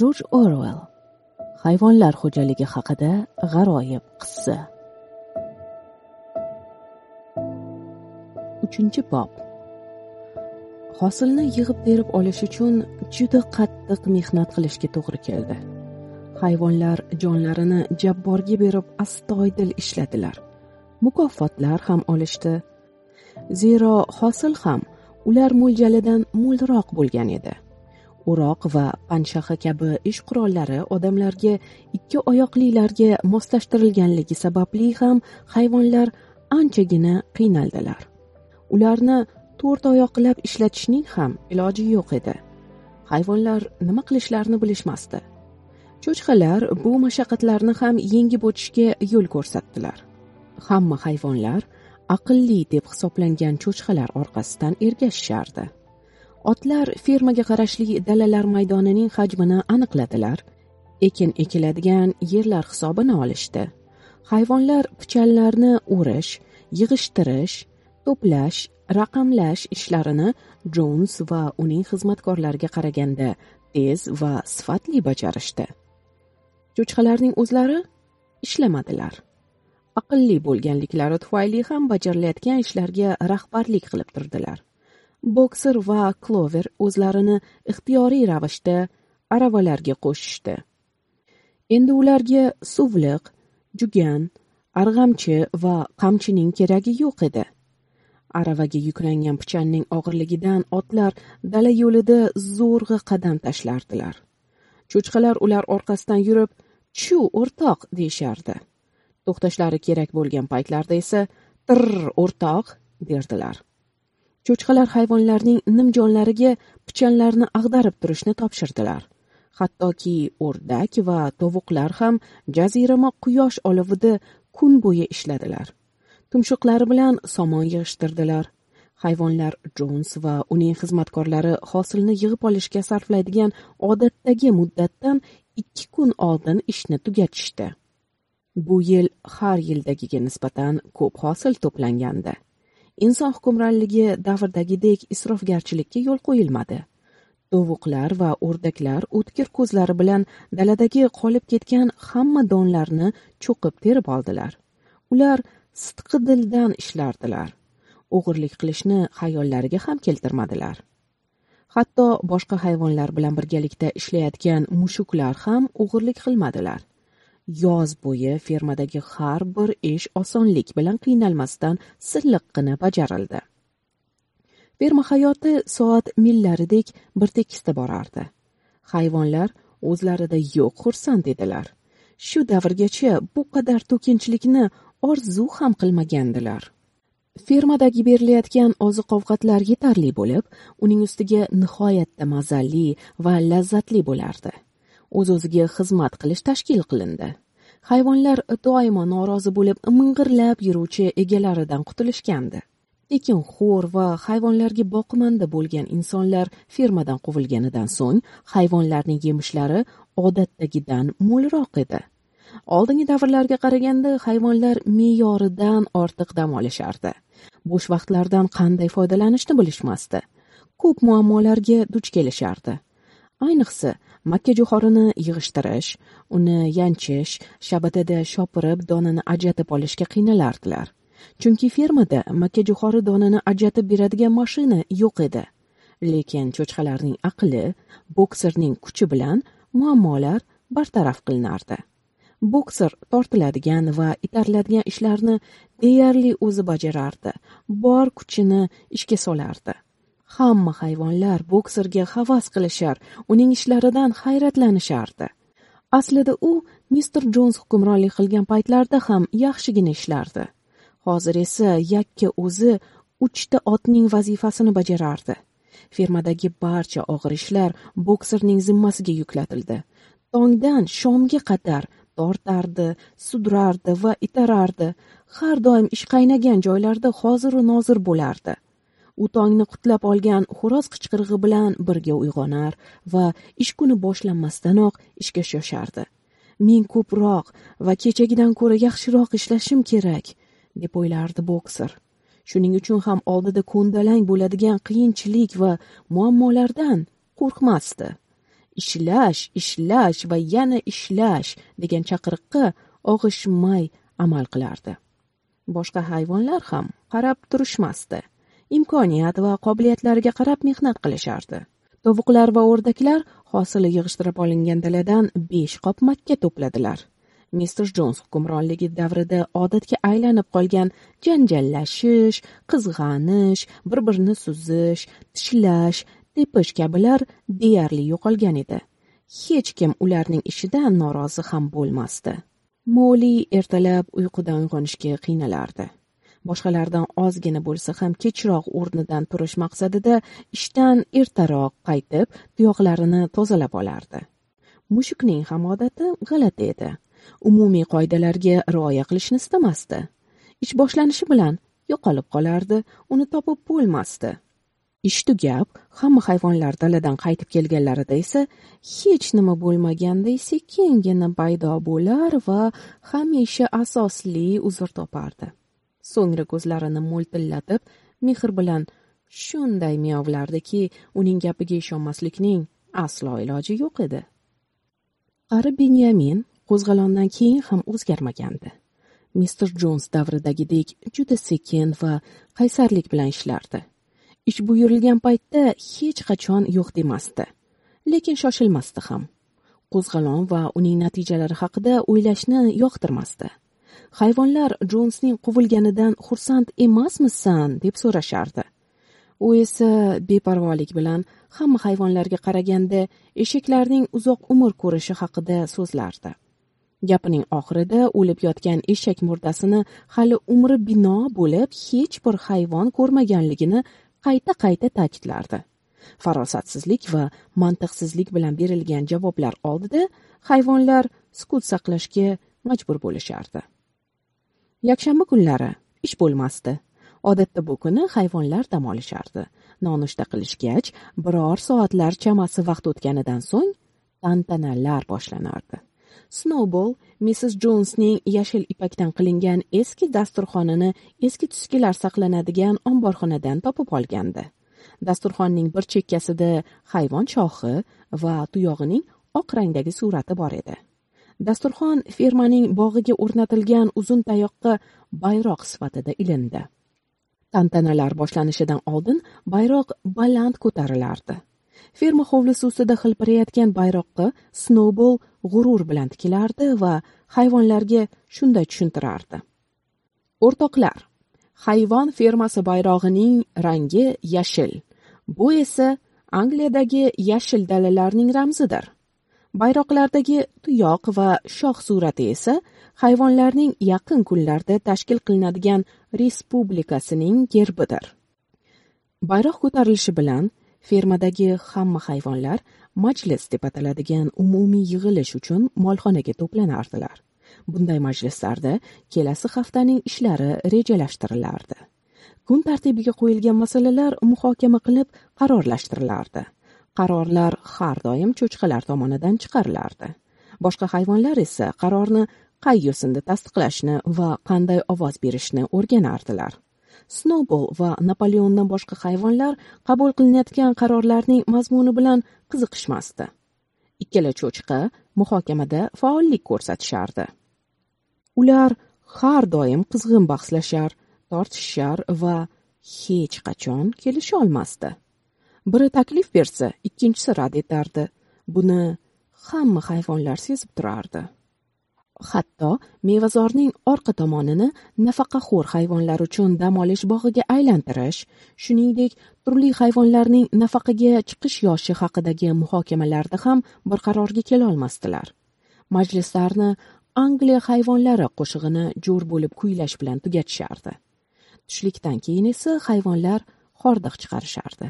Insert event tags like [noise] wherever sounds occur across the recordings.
jorj Orwell hayvonlar xo'jaligi haqida g'aroyib qissa. 3-bob hosilni yig'ib terib olish uchun juda qattiq mehnat qilishga to'g'ri keldi. Hayvonlar jonlarini jabborga berib astoydil ishladilar. Mukofotlar ham olishdi. Zero hosil ham ular mo'ljalidan mo'lroq bo'lgan edi. O'roq va panshaxa kabi ish qurollari odamlarga ikki oyoqlilarga moslashtirilganligi sababli ham hayvonlar anchagina qiynaldilar. Ularni to'rt oyoqlab ishlatishning ham iloji yo'q edi. Hayvonlar nima qilishlarini bilishmasdi. Cho'chqalar bu mashaqqatlarni ham yengib o'tishga yo'l ko'rsatdilar. Hamma hayvonlar aqlli deb hisoblangan cho'chqalar orqasidan ergashishardi. Otlar fermaga qarashli dalalar maydonining hajmini aniqladilar. Ekin ekiladigan yerlar hisobini olishdi. Hayvonlar pichanlarni o'rish yig'ishtirish to'plash raqamlash ishlarini jons va uning xizmatkorlariga qaraganda tez va sifatli bajarishdi. Cho'chqalarning o'zlari ishlamadilar. Aqlli bo'lganliklari tufayli ham bajarilayotgan ishlarga rahbarlik qilib turdilar. Bokser va klover o'zlarini ixtiyoriy ravishda aravalarga qo'shishdi. Endi ularga suvliq jugan arg'amchi va qamchining keragi yo'q edi. Aravaga yuklangan pichanning og'irligidan otlar dala yo'lida zo'rg'a qadam tashlardilar. Cho'chqalar ular orqasidan yurib chu o'rtoq! deyishardi. To'xtashlari kerak bo'lgan paytlarda esa tirr o'rtoq! derdilar. Cho'chqalar hayvonlarning nimjonlariga pichanlarni ag'darib turishni topshirdilar. Hattoki o'rdak va tovuqlar ham jazirama quyosh olovida kun bo'yi ishladilar. Tumshuqlari bilan somon yig'ishtirdilar. Hayvonlar jons va uning xizmatkorlari hosilni yig'ib olishga sarflaydigan odatdagi muddatdan ikki kun oldin ishni tugatishdi. Bu yil har yildagiga nisbatan ko'p hosil to'plangandi. Inson hukmronligi davridagidek isrofgarchilikka yo'l qo'yilmadi. Tovuqlar va o'rdaklar o'tkir ko'zlari bilan daladagi qolib ketgan hamma donlarni cho'qib terib oldilar. Ular sidqi dildan ishlardilar. O'g'irlik qilishni xayollariga ham keltirmadilar. Hatto boshqa hayvonlar bilan birgalikda ishlayotgan mushuklar ham o'g'irlik qilmadilar. Yoz bo'yi fermadagi har bir ish osonlik bilan qiynalmasdan silliqqina bajarildi. Ferma hayoti soat millaridek bir tekisda borardi. Hayvonlar o'zlarida yo'q xursand edilar. Shu davrgacha bu qadar to'kinchilikni orzu ham qilmagandilar. Fermadagi berilayotgan oziq ovqatlar yetarli bo'lib uning ustiga nihoyatda mazali va lazzatli bo'lardi. O'z o'ziga xizmat qilish tashkil qilindi. Hayvonlar doimo norozi bo'lib ming'irlab yuruvchi egalaridan qutulishgandi. Xo'r va hayvonlarga boqimanda bo'lgan insonlar fermadan quvilganidan so'ng hayvonlarning yemishlari odatdagidan mo'lroq edi. Oldingi davrlarga qaraganda hayvonlar me'yoridan ortiq dam olishardi. Bo'sh vaqtlardan qanday foydalanishni bilishmasdi. Ko'p muammolarga duch kelishardi. Ayniqsa makka jo'xorini yig'ishtirish uni yanchish shabadada shopirib donini ajratib olishga qiynalardilar. Chunki fermada makka jo'xori donini ajratib beradigan mashina yo'q edi. Lekin cho'chqalarning aqli bokserning kuchi bilan muammolar bartaraf qilinardi. Bokser tortiladigan va itariladigan ishlarni deyarli o'zi bajarardi bor kuchini ishga solardi. Hamma hayvonlar bokserga havas qilishar uning ishlaridan hayratlanishardi. Aslida u mister jons hukmronlik qilgan paytlarda ham yaxshigina ishlardi. Hozir esa yakka o'zi uchta otning vazifasini bajarardi. Fermadagi barcha og'ir ishlar bokserning zimmasiga yuklatildi. Tongdan shomga qadar tortardi sudrardi va itarardi. Har doim ish qaynagan joylarda hoziru nozir bo'lardi. U tongni qutlab olgan xo'roz qichqirig'i bilan birga uyg'onar va ish kuni boshlanmasdanoq ishga shoshardi. Men ko'proq va kechagidan ko'ra yaxshiroq ishlashim kerak deb o'ylardi bokser shuning uchun ham oldida ko'ndalang bo'ladigan qiyinchilik va muammolardan qo'rqmasdi. Ishlash ishlash va yana ishlash degan chaqiriqqa og'ishmay amal qilardi. Boshqa hayvonlar ham qarab turishmasdi. Imkoniyat va qobiliyatlariga qarab mehnat qilishardi. Tovuqlar va o'rdaklar hosili yig'ishtirib olingan daladan besh qop makka to'pladilar. Mister jons hukmronligi davrida odatga aylanib qolgan janjallashish qizg'anish bir birini suzish tishlash tepish kabilar deyarli yo'qolgan edi. Hech kim ularning ishidan norozi ham bo'lmasdi. Moli ertalab uyqudan uyg'onishga qiynalardi. Boshqalardan ozgina bo'lsa ham kechroq o'rnidan turish maqsadida ishdan ertaroq qaytib tuyoqlarini tozalab olardi. Mushukning ham odati g'alati edi. Umumiy qoidalarga rioya qilishni istamasdi. Ish boshlanishi bilan yo'qolib qolardi uni topib bo'lmasdi. Ish tugab hamma hayvonlar daladan qaytib kelganlarida esa hech nima bo'lmaganday sekingina paydo bo'lar va hamisha asosli uzr topardi. So'ngra ko'zlarini mo'ltillatib mehr bilan shunday miyovlardiki uning gapiga ishonmaslikning aslo iloji yo'q edi. Qari benyamin qo'zg'alondan keyin ham o'zgarmagandi. Mister jons davridagidek juda sekin va qaysarlik bilan ishlardi. Ish buyurilgan paytda hech qachon yo'q demasdi lekin shoshilmasdi ham. Qo'zg'alon va uning natijalari haqida o'ylashni yoqtirmasdi. Hayvonlar jonsning quvilganidan xursand emasmisan? deb so'rashardi. U esa beparvolik bilan hamma hayvonlarga qaraganda eshaklarning uzoq umr ko'rishi haqida so'zlardi. Gapining oxirida o'lib yotgan eshak murdasini hali umri bino bo'lib hech bir hayvon ko'rmaganligini qayta qayta ta'kidlardi. Farosatsizlik va mantiqsizlik bilan berilgan javoblar oldida hayvonlar sukut saqlashga majbur bo'lishardi. Yakshanba kunlari ish bo'lmasdi. Odatda bu kuni hayvonlar dam olishardi. Nonushta qilishgach biror soatlar chamasi vaqt o'tganidan so'ng tantanalar boshlanardi. Snowball missis jonsning yashil ipakdan qilingan eski dasturxonini eski tuskilar saqlanadigan omborxonadan topib olgandi. Dasturxonning bir chekkasida hayvon shoxi va tuyog'ining oq rangdagi surati bor edi. Dasturxon fermaning bog'iga o'rnatilgan uzun tayoqqa bayroq sifatida ilindi. Tantanalar boshlanishidan oldin bayroq baland ko'tarilardi. Ferma hovlisi ustida hilpirayotgan bayroqqa snowball g'urur bilan tikilardi va hayvonlarga shunday tushuntirardi. O'rtoqlar hayvon fermasi bayrog'ining rangi yashil. Bu esa angliyadagi yashil dalalarning ramzidir. Bayroqlardagi tuyoq va shoh surati esa hayvonlarning yaqin kunlarda tashkil qilinadigan respublikasining gerbidir. Bayroq ko'tarilishi bilan fermadagi hamma hayvonlar majlis deb ataladigan umumiy yig'ilish uchun molxonaga to'planardilar. Bunday majlislarda kelasi haftaning ishlari rejalashtirilardi kun tartibiga qo'yilgan masalalar muhokama qilib qarorlashtirilardi qarorlar har doim cho'chqalar tomonidan chiqarilardi. Boshqa hayvonlar esa qarorni qay yo'sinda tasdiqlashni va qanday ovoz berishni o'rganardilar. Snowball va napoleondan boshqa hayvonlar qabul qilinayotgan qarorlarning mazmuni bilan qiziqishmasdi. Ikkala cho'chqa muhokamada faollik ko'rsatishardi. Ular har doim qizg'in bahslashar tortishishar va hech qachon kelisholmasdi. Biri taklif bersa ikkinchisi rad etardi. Buni hamma hayvonlar sezib turardi. Hatto mevazorning orqa tomonini nafaqaxo'r hayvonlar uchun dam olish bog'iga aylantirish shuningdek turli hayvonlarning nafaqaga chiqish yoshi haqidagi muhokamalarda ham bir qarorga kelolmasdilar majlislarni angliya hayvonlari qo'shig'ini jo'r bo'lib kuylash bilan tugatishardi. Tushlikdan keyin esa hayvonlar hordiq chiqarishardi.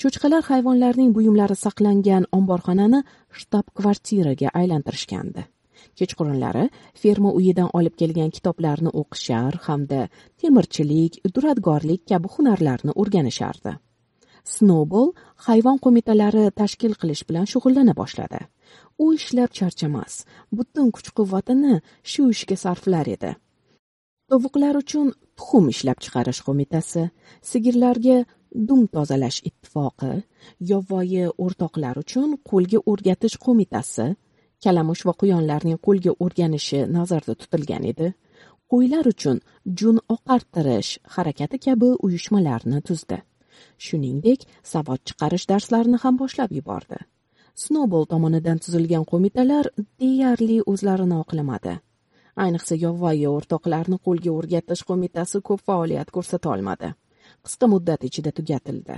Cho'chqalar hayvonlarning buyumlari saqlangan omborxonani shtab kvartiraga aylantirishgandi. Kechqurunlari ferma uyidan olib kelgan kitoblarni o'qishar hamda temirchilik duradgorlik kabi hunarlarni o'rganishardi. Snowball hayvon qo'mitalari tashkil qilish bilan shug'ullana boshladi. U ishlab charchamas butun kuch quvvatini shu ishga sarflar edi. Tovuqlar uchun tuxum ishlab chiqarish qo'mitasi sigirlarga dum tozalash ittifoqi yovvoyi o'rtoqlar uchun qo'lga o'rgatish qo'mitasi kalamush va quyonlarning qo'lga o'rganishi nazarda tutilgan edi. Qo'ylar uchun jun oqartirish harakati kabi uyushmalarni tuzdi. Shuningdek savod chiqarish darslarini ham boshlab yubordi. Snobol tomonidan tuzilgan qo'mitalar deyarli o'zlarini oqlamadi. Ayniqsa yovvoyi o'rtoqlarni qo'lga o'rgatish qo'mitasi ko'p faoliyat ko'rsata olmadi. Qisqa muddat ichida tugatildi.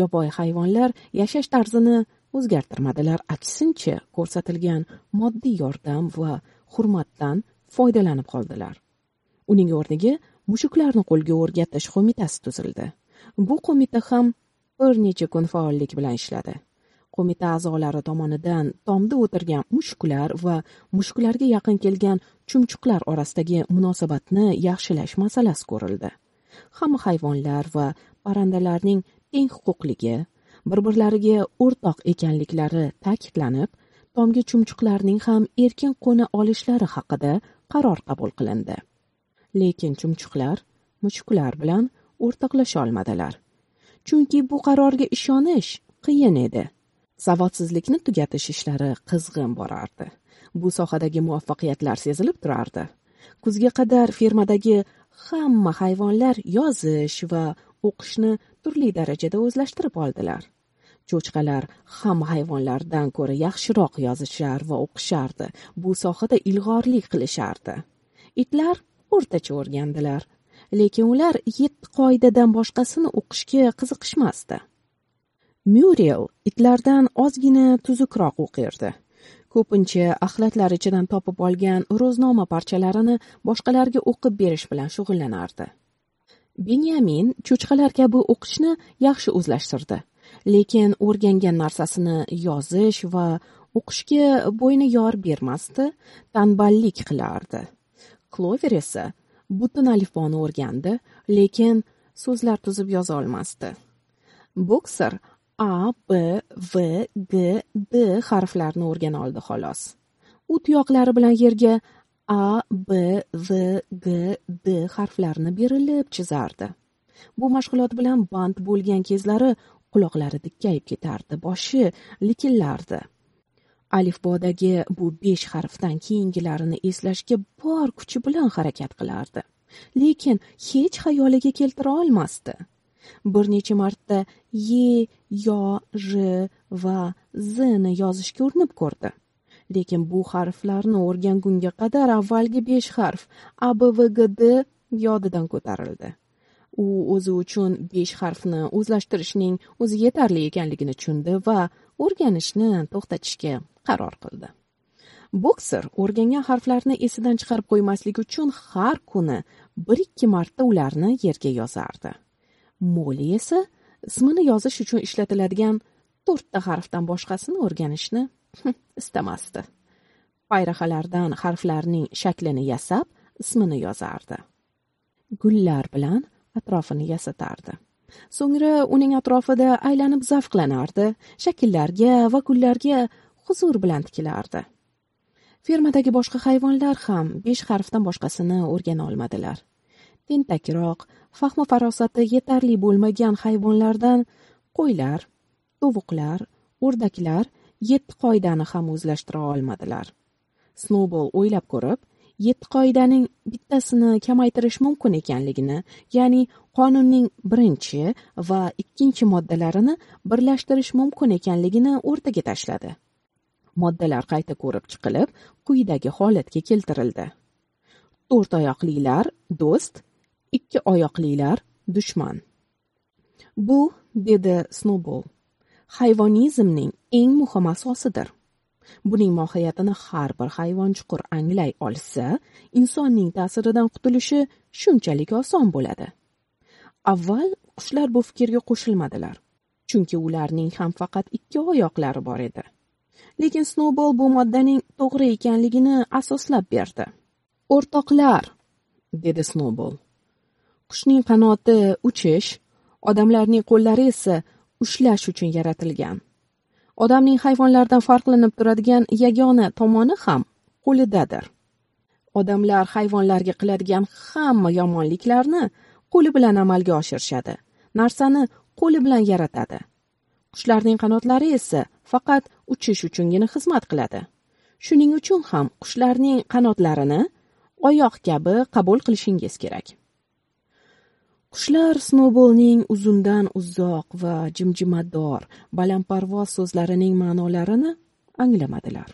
Yovvoyi hayvonlar yashash tarzini o'zgartirmadilar. Aksincha ko'rsatilgan moddiy yordam va hurmatdan foydalanib qoldilar. Uning o'rniga mushuklarni qo'lga o'rgatish qo'mitasi tuzildi. Bu qo'mita ham bir necha kun faollik bilan ishladi. Qo'mita a'zolari tomonidan tomda o'tirgan mushuklar va mushuklarga yaqin kelgan chumchuqlar orasidagi munosabatni yaxshilash masalasi ko'rildi. Hamma hayvonlar va parrandalarning teng huquqligi bir birlariga o'rtoq ekanliklari ta'kidlanib tomgi chumchuqlarning ham erkin qo'na olishlari haqida qaror qabul qilindi. Lekin chumchuqlar mushuklar bilan o'rtoqlasha olmadilar. Chunki bu qarorga ishonish qiyin edi. Savodsizlikni tugatish ishlari qizg'in borardi. Bu sohadagi muvaffaqiyatlar sezilib turardi. Kuzga qadar fermadagi hamma hayvonlar yozish va o'qishni turli darajada o'zlashtirib oldilar. Cho'chqalar hamma hayvonlardan ko'ra yaxshiroq yozishar va o'qishardi. Bu sohada ilg'orlik qilishardi. Itlar o'rtacha o'rgandilar lekin ular yetti qoidadan boshqasini o'qishga qiziqishmasdi. Myurel itlardan ozgina tuzukroq o'qirdi. Ko'pincha axlatlar ichidan topib olgan ro'znoma parchalarini boshqalarga o'qib berish bilan shug'ullanardi. Benyamin cho'chqalar kabi o'qishni yaxshi o'zlashtirdi lekin o'rgangan narsasini yozish va o'qishga bo'yni yor bermasdi tanballik qilardi. Klover esa butun alifboni o'rgandi lekin so'zlar tuzib yoza olmasdi. Bokser a b v g d harflarini o'rgana oldi xolos. U tuyoqlari bilan yerga a b v g d harflarini berilib chizardi. Bu mashg'ulot bilan band bo'lgan kezlari quloqlari dikkayib ketardi boshi likillardi. Alifbodagi bu besh harfdan keyingilarini eslashga bor kuchi bilan harakat qilardi. Lekin hech xayoliga keltira olmasdi. Bir necha marta ye yo j ni yozishga urinib ko'rdi. Lekin bu harflarni o'rgangunga qadar avvalgi besh harf a b v g d yodidan ko'tarildi. U o'zi uchun besh harfni o'zlashtirishning o'zi yetarli ekanligini tushundi va o'rganishni to'xtatishga qaror qildi. Bokser o'rgangan harflarni esidan chiqarib qo'ymaslik uchun har kuni bir ikki marta ularni yerga yozardi. Moli esa ismini yozish uchun ishlatiladigan to'rtta harfdan boshqasini o'rganishni [laughs] istamasdi. Bayrahalardan harflarning shaklini yasab ismini yozardi. Gullar bilan atrofini yasatardi. So'ngra uning atrofida aylanib zavqlanardi shakllarga va gullarga huzur bilan tikilardi. Fermadagi boshqa hayvonlar ham besh harfdan boshqasini o'rgana olmadilar. Tentakroq fahmi farosati yetarli bo'lmagan hayvonlardan qo'ylar tovuqlar o'rdaklar yetti qoidani ham o'zlashtira olmadilar. Snowball o'ylab ko'rib yetti qoidaning bittasini kamaytirish mumkin ekanligini ya'ni qonunning birinchi va ikkinchi moddalarini birlashtirish mumkin ekanligini o'rtaga tashladi. Moddalar qayta ko'rib chiqilib quyidagi holatga keltirildi. To'rt oyoqlilar do'st ikki oyoqlilar dushman. Bu dedi snowball hayvonizmning eng muhim asosidir. Buning mohiyatini har bir hayvon chuqur anglay olsa insonning ta'siridan qutulishi shunchalik oson bo'ladi. Avval qushlar bu fikrga qo'shilmadilar chunki ularning ham faqat ikki oyoqlari bor edi. Lekin snowball bu moddaning to'g'ri ekanligini asoslab berdi. O'rtoqlar dedi snowball. Qushning qanoti uchish odamlarning qo'llari esa ushlash uchun yaratilgan. Odamning hayvonlardan farqlanib turadigan yagona tomoni ham qo'lidadir. Odamlar hayvonlarga qiladigan hamma yomonliklarni qo'li bilan amalga oshirishadi. Narsani qo'li bilan yaratadi. Qushlarning qanotlari esa faqat uchish uchungina xizmat qiladi. Shuning uchun ham qushlarning qanotlarini oyoq kabi qabul qilishingiz kerak. Qushlar snoubolning uzundan uzoq va jimjimador balandparvoz so'zlarining ma'nolarini anglamadilar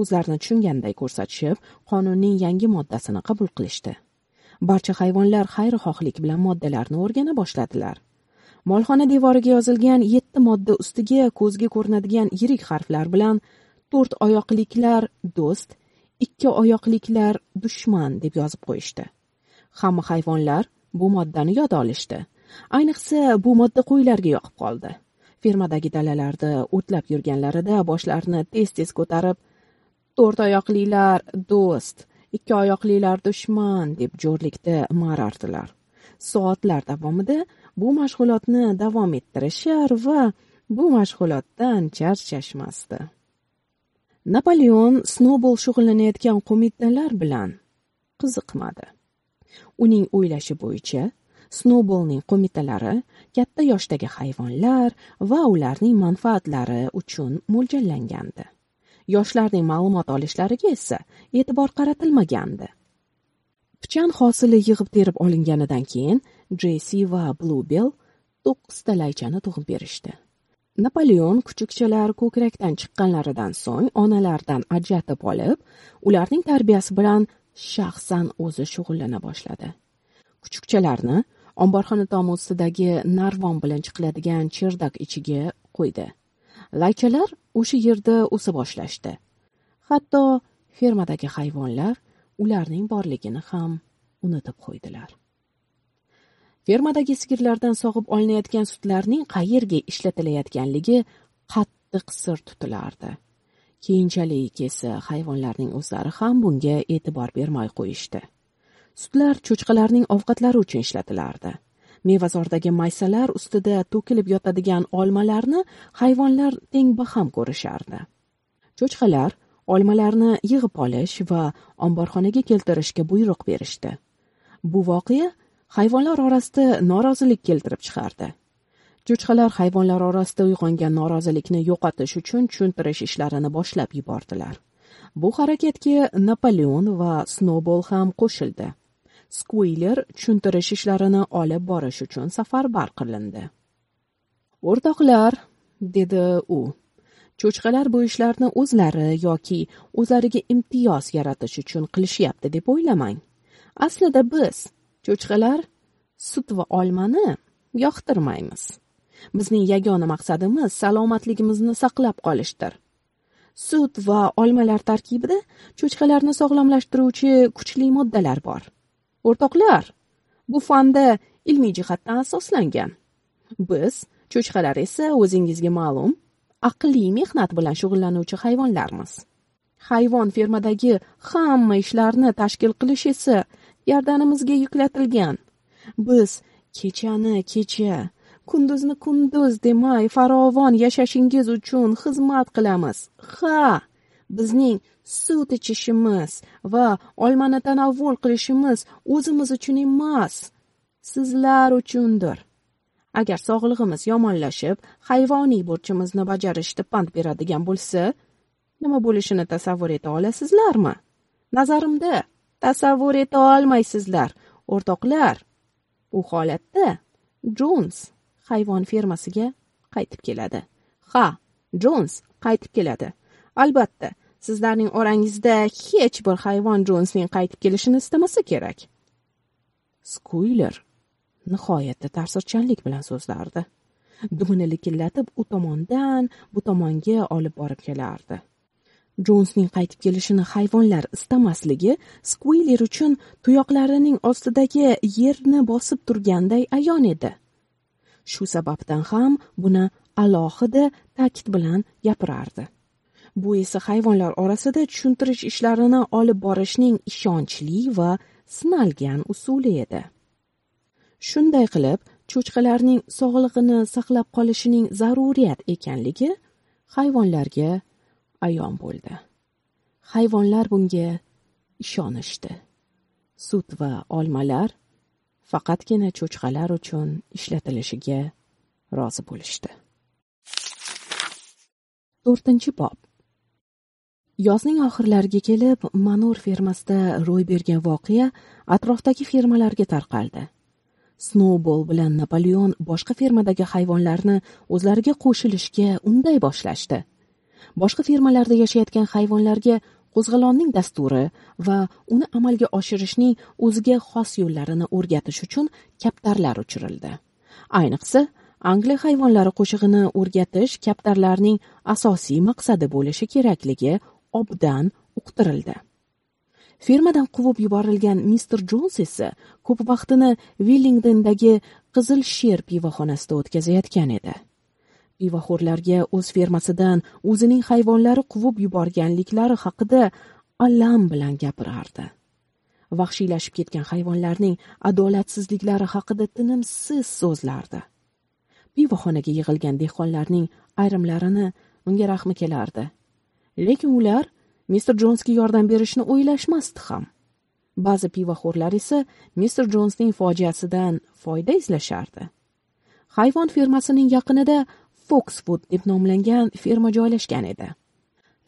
o'zlarini tushunganday ko'rsatishib qonunning yangi moddasini qabul qilishdi. Barcha hayvonlar xayrixohlik bilan moddalarni o'rgana boshladilar. Molxona devoriga yozilgan yetti modda ustiga ko'zga ko'rinadigan yirik harflar bilan to'rt oyoqliklar do'st ikki oyoqliklar dushman deb yozib qo'yishdi. Hamma hayvonlar bu moddani yod olishdi. Ayniqsa bu modda qo'ylarga yoqib qoldi. Fermadagi dalalarda o'tlab yurganlarida boshlarini tez tez ko'tarib to'rt oyoqlilar do'st ikki oyoqlilar dushman deb jo'rlikda marardilar. Soatlar davomida bu mashg'ulotni davom ettirishar va bu mashg'ulotdan charchashmasdi. Napoleon snobol shug'ullanayotgan qo'mitalar bilan qiziqmadi. Uning o'ylashi bo'yicha snowballning qo'mitalari katta yoshdagi hayvonlar va ularning manfaatlari uchun mo'ljallangandi. Yoshlarning ma'lumot olishlariga esa e'tibor qaratilmagandi. Pichan hosili yig'ib terib olinganidan keyin jessi va blubell to'qqizta laychani tug'ib berishdi. Napoleon kuchukchalar ko'krakdan chiqqanlaridan so'ng onalaridan ajratib olib ularning tarbiyasi bilan shaxsan o'zi shug'ullana boshladi. Kuchukchalarni omborxona tomi ustidagi narvon bilan chiqiladigan cherdak ichiga qo'ydi. Laychalar o'sha yerda o'sa boshlashdi. Hatto fermadagi hayvonlar ularning borligini ham unutib qo'ydilar. Fermadagi sigirlardan sog'ib olinayotgan sutlarning qayerga ishlatilayotganligi qattiq sir tutilardi. Keyinchalik esa hayvonlarning o'zlari ham bunga e'tibor bermay qo'yishdi. Sutlar cho'chqalarning ovqatlari uchun ishlatilardi. Mevazordagi maysalar ustida to'kilib yotadigan olmalarni hayvonlar teng baham ko'rishardi. Cho'chqalar olmalarni yig'ib olish va omborxonaga keltirishga buyruq berishdi. Bu voqea hayvonlar orasida norozilik keltirib chiqardi. Cho'chqalar hayvonlar orasida uyg'ongan norozilikni yo'qotish uchun tushuntirish ishlarini boshlab yubordilar. Bu harakatga napoleon va snowball ham qo'shildi. Skuiler tushuntirish ishlarini olib borish uchun safarbar qilindi. O'rtoqlar dedi u cho'chqalar bu ishlarni o'zlari yoki o'zlariga imtiyoz yaratish uchun qilishyapti deb o'ylamang. Aslida biz cho'chqalar sut va olmani yoqtirmaymiz. Bizning yagona maqsadimiz salomatligimizni saqlab qolishdir. Sut va olmalar tarkibida cho'chqalarni sog'lomlashtiruvchi kuchli moddalar bor. O'rtoqlar bu fanda ilmiy jihatdan asoslangan. Biz cho'chqalar esa o'zingizga ma'lum aqliy mehnat bilan shug'ullanuvchi hayvonlarmiz. Hayvon fermadagi hamma ishlarni tashkil qilish esa gardanimizga yuklatilgan. Biz kechani kecha kunduzni kunduz demay farovon yashashingiz uchun xizmat qilamiz. Ha bizning sut ichishimiz va olmani tanovvul qilishimiz o'zimiz uchun emas sizlar uchundir. Agar sog'lig'imiz yomonlashib hayvoniy burchimizni bajarishda pand beradigan bo'lsa nima bo'lishini tasavvur eta olasizlarmi? Nazarimda tasavvur eta olmaysizlar o'rtoqlar. U holatda jons hayvon fermasiga qaytib keladi. Ha jons qaytib keladi. Albatta sizlarning orangizda hech bir hayvon jonsning qaytib kelishini istamasa kerak. Skuyler nihoyatda ta'sirchanlik bilan so'zlardi. Dumini likillatib u tomondan bu tomonga olib borib kelardi. Jonsning qaytib kelishini hayvonlar istamasligi skuyler uchun tuyoqlarining ostidagi yerni bosib turganday ayon edi. Shu sababdan ham buni alohida ta'kid bilan gapirardi. Bu esa hayvonlar orasida tushuntirish ishlarini olib borishning ishonchli va sinalgan usuli edi. Shunday qilib cho'chqalarning sog'lig'ini saqlab qolishining zaruriyat ekanligi hayvonlarga ayon bo'ldi. Hayvonlar bunga ishonishdi. Sut va olmalar faqatgina cho'chqalar uchun ishlatilishiga rozi bo'lishdi. To'rtinchi bob. Yozning oxirlariga kelib manur fermasida ro'y bergan voqea atrofdagi fermalarga tarqaldi. Snowball bilan napoleon boshqa fermadagi hayvonlarni o'zlariga qo'shilishga unday boshlashdi. Boshqa fermalarda yashayotgan hayvonlarga qo'zg'alonning dasturi va uni amalga oshirishning o'ziga xos yo'llarini o'rgatish uchun kaptarlar uchirildi. Ayniqsa angliya hayvonlari qo'shig'ini o'rgatish kaptarlarning asosiy maqsadi bo'lishi kerakligi obdan uqtirildi. Fermadan quvib yuborilgan mister jons esa ko'p vaqtini villingdendagi qizil sher pivoxonasida o'tkazayotgan edi. Pivoxo'rlarga o'z fermasidan o'zining hayvonlari quvib yuborganliklari haqida alam bilan gapirardi. Vahshiylashib ketgan hayvonlarning adolatsizliklari haqida tinimsiz so'zlardi. Pivoxonaga yig'ilgan dehqonlarning ayrimlarini unga rahmi kelardi. Lekin ular mister jonsga yordam berishni o'ylashmasdi ham. Ba'zi pivoxo'rlar esa mister jonsning fojiasidan foyda izlashardi. Hayvon fermasining yaqinida Foxwood deb nomlangan ferma joylashgan edi.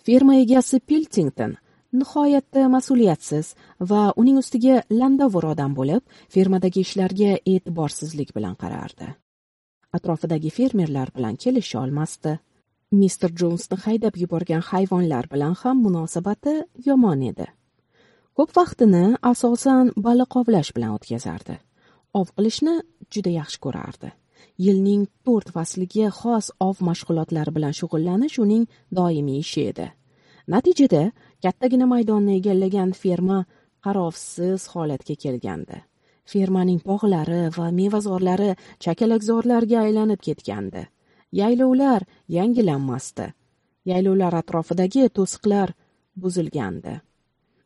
Ferma egasi piltington nihoyatda mas'uliyatsiz va uning ustiga landavor odam bo'lib fermadagi ishlarga e'tiborsizlik bilan qarardi. Atrofidagi fermerlar bilan kelisha olmasdi. Mr. Jonesni haydab yuborgan hayvonlar bilan ham munosabati yomon edi. Ko'p vaqtini asosan baliq ovlash bilan o'tkazardi. Ov qilishni juda yaxshi ko'rardi. Yilning to'rt fasliga xos ov mashg'ulotlari bilan shug'ullanish uning doimiy ishi edi. Natijada kattagina maydonni egallagan ferma qarovsiz holatga kelgandi. Fermaning bog'lari va mevazorlari chakalakzorlarga aylanib ketgandi. Yaylovlar yangilanmasdi. Yaylovlar atrofidagi to'siqlar buzilgandi.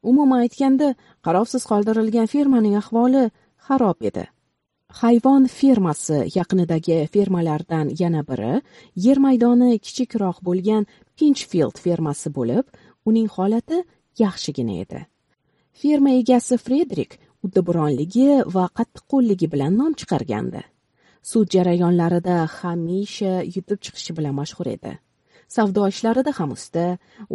Umuman aytganda qarovsiz qoldirilgan fermaning ahvoli xarob edi. Hayvon fermasi yaqinidagi fermalardan yana biri yer maydoni kichikroq bo'lgan pinchfield fermasi bo'lib uning holati yaxshigina edi. Ferma egasi frederik uddaburonligi va qattiqqo'lligi bilan nom chiqargandi. Sud jarayonlarida hamisha yutib chiqishi bilan mashhur edi. Savdo ishlarida ham usta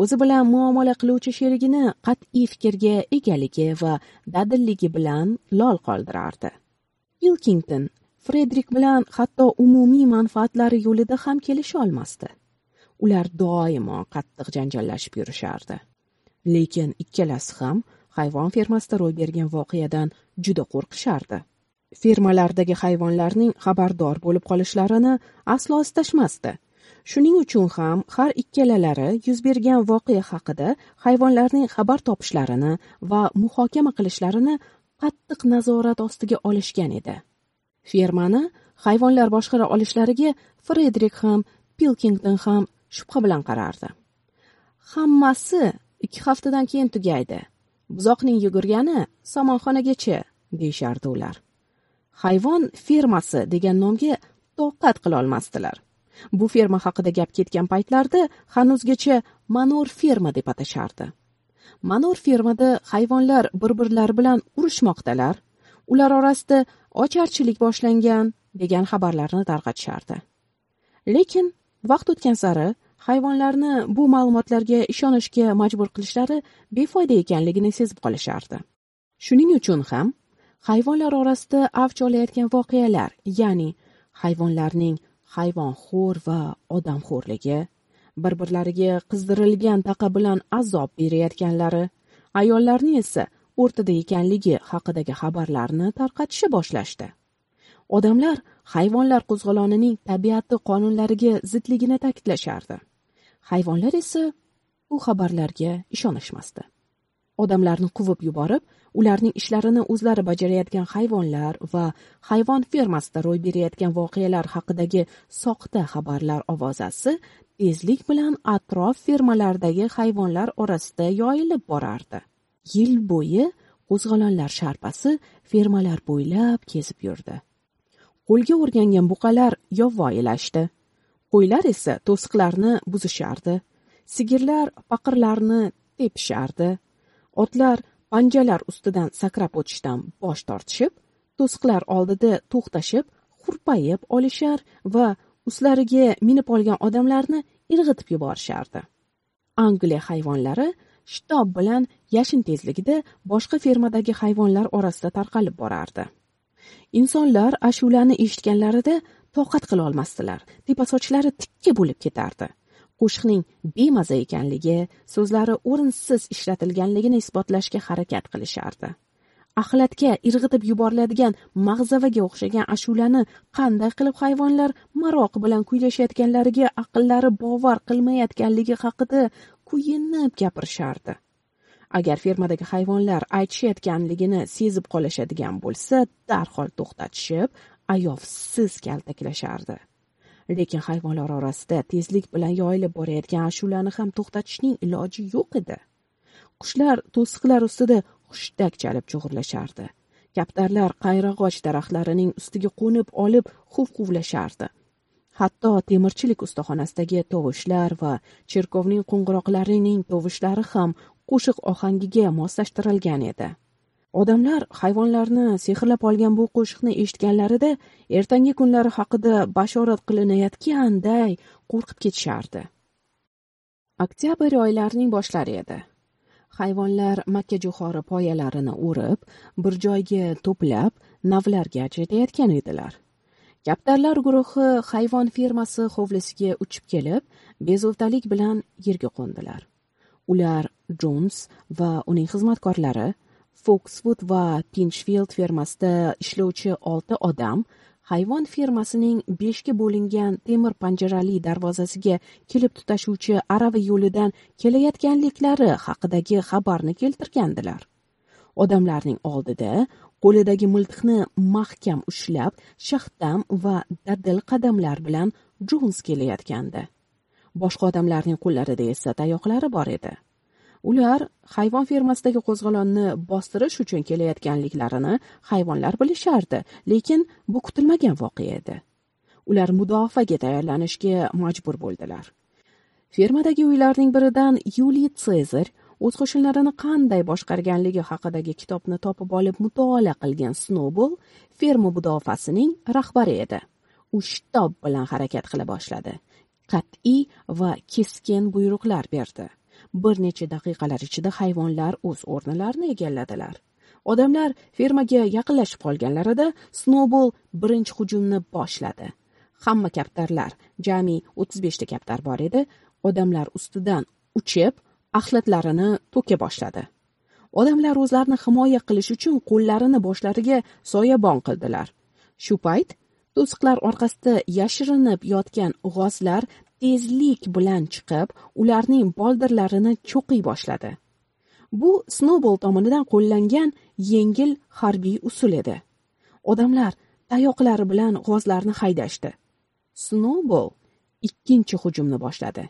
o'zi bilan muomala qiluvchi sherigini qat'iy fikrga egaligi va dadilligi bilan lol qoldirardi. Pilkington frederik bilan hatto umumiy manfaatlari yo'lida ham kelisha olmasdi. Ular doimo qattiq janjallashib yurishardi. Lekin ikkalasi ham hayvon fermasida ro'y bergan voqeadan juda qo'rqishardi. Fermalardagi hayvonlarning xabardor bo'lib qolishlarini aslo istashmasdi. Shuning uchun ham har ikkalalari yuz bergan voqea haqida hayvonlarning xabar topishlarini va muhokama qilishlarini qattiq nazorat ostiga olishgan edi. Fermani hayvonlar boshqara olishlariga frederik ham pilkington ham shubha bilan qarardi. Hammasi ikki haftadan keyin tugaydi. Buzoqning yugurgani somonxonagacha deyishardi ular. Hayvon fermasi degan nomga toqat qilolmasdilar bu ferma haqida gap ketgan paytlarda hanuzgacha manor ferma deb atashardi. Manor fermada hayvonlar bir birlari bilan urushmoqdalar. Ular orasida ocharchilik boshlangan degan xabarlarni tarqatishardi lekin vaqt o'tgan sari hayvonlarni bu ma'lumotlarga ishonishga majbur qilishlari befoyda ekanligini sezib qolishardi. Shuning uchun ham hayvonlar orasida avj olayotgan voqealar ya'ni hayvonlarning hayvonxo'r va odamxo'rligi bir birlariga qizdirilgan taqa bilan azob berayotganlari ayollarni esa o'rtada ekanligi haqidagi xabarlarni tarqatishi boshlashdi. Odamlar hayvonlar qo'zg'olonining tabiati qonunlariga zidligini ta'kidlashardi. Hayvonlar esa bu xabarlarga ishonishmasdi. Odamlarni quvib yuborib ularning ishlarini o'zlari bajarayotgan hayvonlar va hayvon fermasida ro'y berayotgan voqealar haqidagi soxta xabarlar ovozasi tezlik bilan atrof fermalardagi hayvonlar orasida yoyilib borardi. Yil bo'yi qo'zg'olonlar sharpasi fermalar bo'ylab kezib yurdi. Qo'lga o'rgangan buqalar yovvoyilashdi. Qo'ylar esa to'siqlarni buzishardi. Sigirlar paqirlarni tepishardi. Otlar panjalar ustidan sakrab o'tishdan bosh tortishib to'siqlar oldida to'xtashib hurpayib olishar va ustlariga minib olgan odamlarni irg'itib yuborishardi. Angliya hayvonlari shitob bilan yashin tezligida boshqa fermadagi hayvonlar orasida tarqalib borardi. Insonlar ashulani eshitganlarida toqat qila olmasdilar. Tepasochlari tikka bo'lib ketardi. Qo'shiqning bemaza ekanligi so'zlari o'rinsiz ishlatilganligini isbotlashga harakat qilishardi. Axlatga irg'itib yuboriladigan mag'zavaga o'xshagan ashulani qanday qilib hayvonlar maroq bilan kuylashayotganlariga aqllari bovar qilmayotganligi haqida kuyinib gapirishardi. Agar fermadagi hayvonlar aytishayotganligini sezib qolishadigan bo'lsa darhol to'xtatishib ayovsiz kaltaklashardi lekin hayvonlar orasida tezlik bilan yoyilib borayotgan ashulani ham to'xtatishning iloji yo'q edi. Qushlar to'siqlar ustida hushtak chalib chug'urlashardi kaptarlar qayrag'och daraxtlarining ustiga qo'nib olib huv huvlashardi hatto temirchilik ustaxonasidagi tovushlar va cherkovning qo'ng'iroqlarining tovushlari ham qo'shiq ohangiga moslashtirilgan edi. Odamlar hayvonlarni sehrlab olgan bu qo'shiqni eshitganlarida ertangi kunlari haqida bashorat qilinayotganday qo'rqib ketishardi. Oktyabr oylarining boshlari edi. Hayvonlar makkajo'xori poyalarini o'rib bir joyga to'plab navlarga ajratayotgan edilar. Kaptarlar guruhi hayvon fermasi hovlisiga uchib kelib bezovtalik bilan yerga qo'ndilar. Ular jons va uning xizmatkorlari Foxwood va Pinchfield fermasida ishlovchi olti odam hayvon fermasining beshga bo'lingan temir panjarali darvozasiga kelib tutashuvchi arava yo'lidan kelayotganliklari haqidagi xabarni keltirgandilar. Odamlarning oldida qo'lidagi miltiqni mahkam ushlab shahdam va dadil qadamlar bilan jons kelayotgandi. Boshqa odamlarning qo'llarida esa tayoqlari bor edi. Ular hayvon fermasidagi qo'zg'olonni bostirish uchun kelayotganliklarini hayvonlar bilishardi lekin bu kutilmagan voqea edi. Ular mudofaaga tayyorlanishga majbur bo'ldilar. Fermadagi uylarning biridan yuliy sezar o'z qo'shinlarini qanday boshqarganligi haqidagi kitobni topib olib mutolaa qilgan snobol ferma mudofaasining rahbari edi. U shtob bilan harakat qila boshladi qat'iy va keskin buyruqlar berdi. Bir necha daqiqalar ichida hayvonlar o'z o'rnilarini egalladilar. Odamlar fermaga yaqinlashib qolganlarida snobol birinchi hujumni boshladi. Hamma kaptarlar jami o'ttiz beshta kaptar bor edi odamlar ustidan uchib axlatlarini to'ka boshladi. Odamlar o'zlarini himoya qilish uchun qo'llarini boshlariga soyabon qildilar. Shu payt to'siqlar orqasida yashirinib yotgan g'ozlar tezlik bilan chiqib ularning boldirlarini cho'qiy boshladi. Bu snobol tomonidan qo'llangan yengil harbiy usul edi. Odamlar tayoqlari bilan g'ozlarni haydashdi. Snobol ikkinchi hujumni boshladi.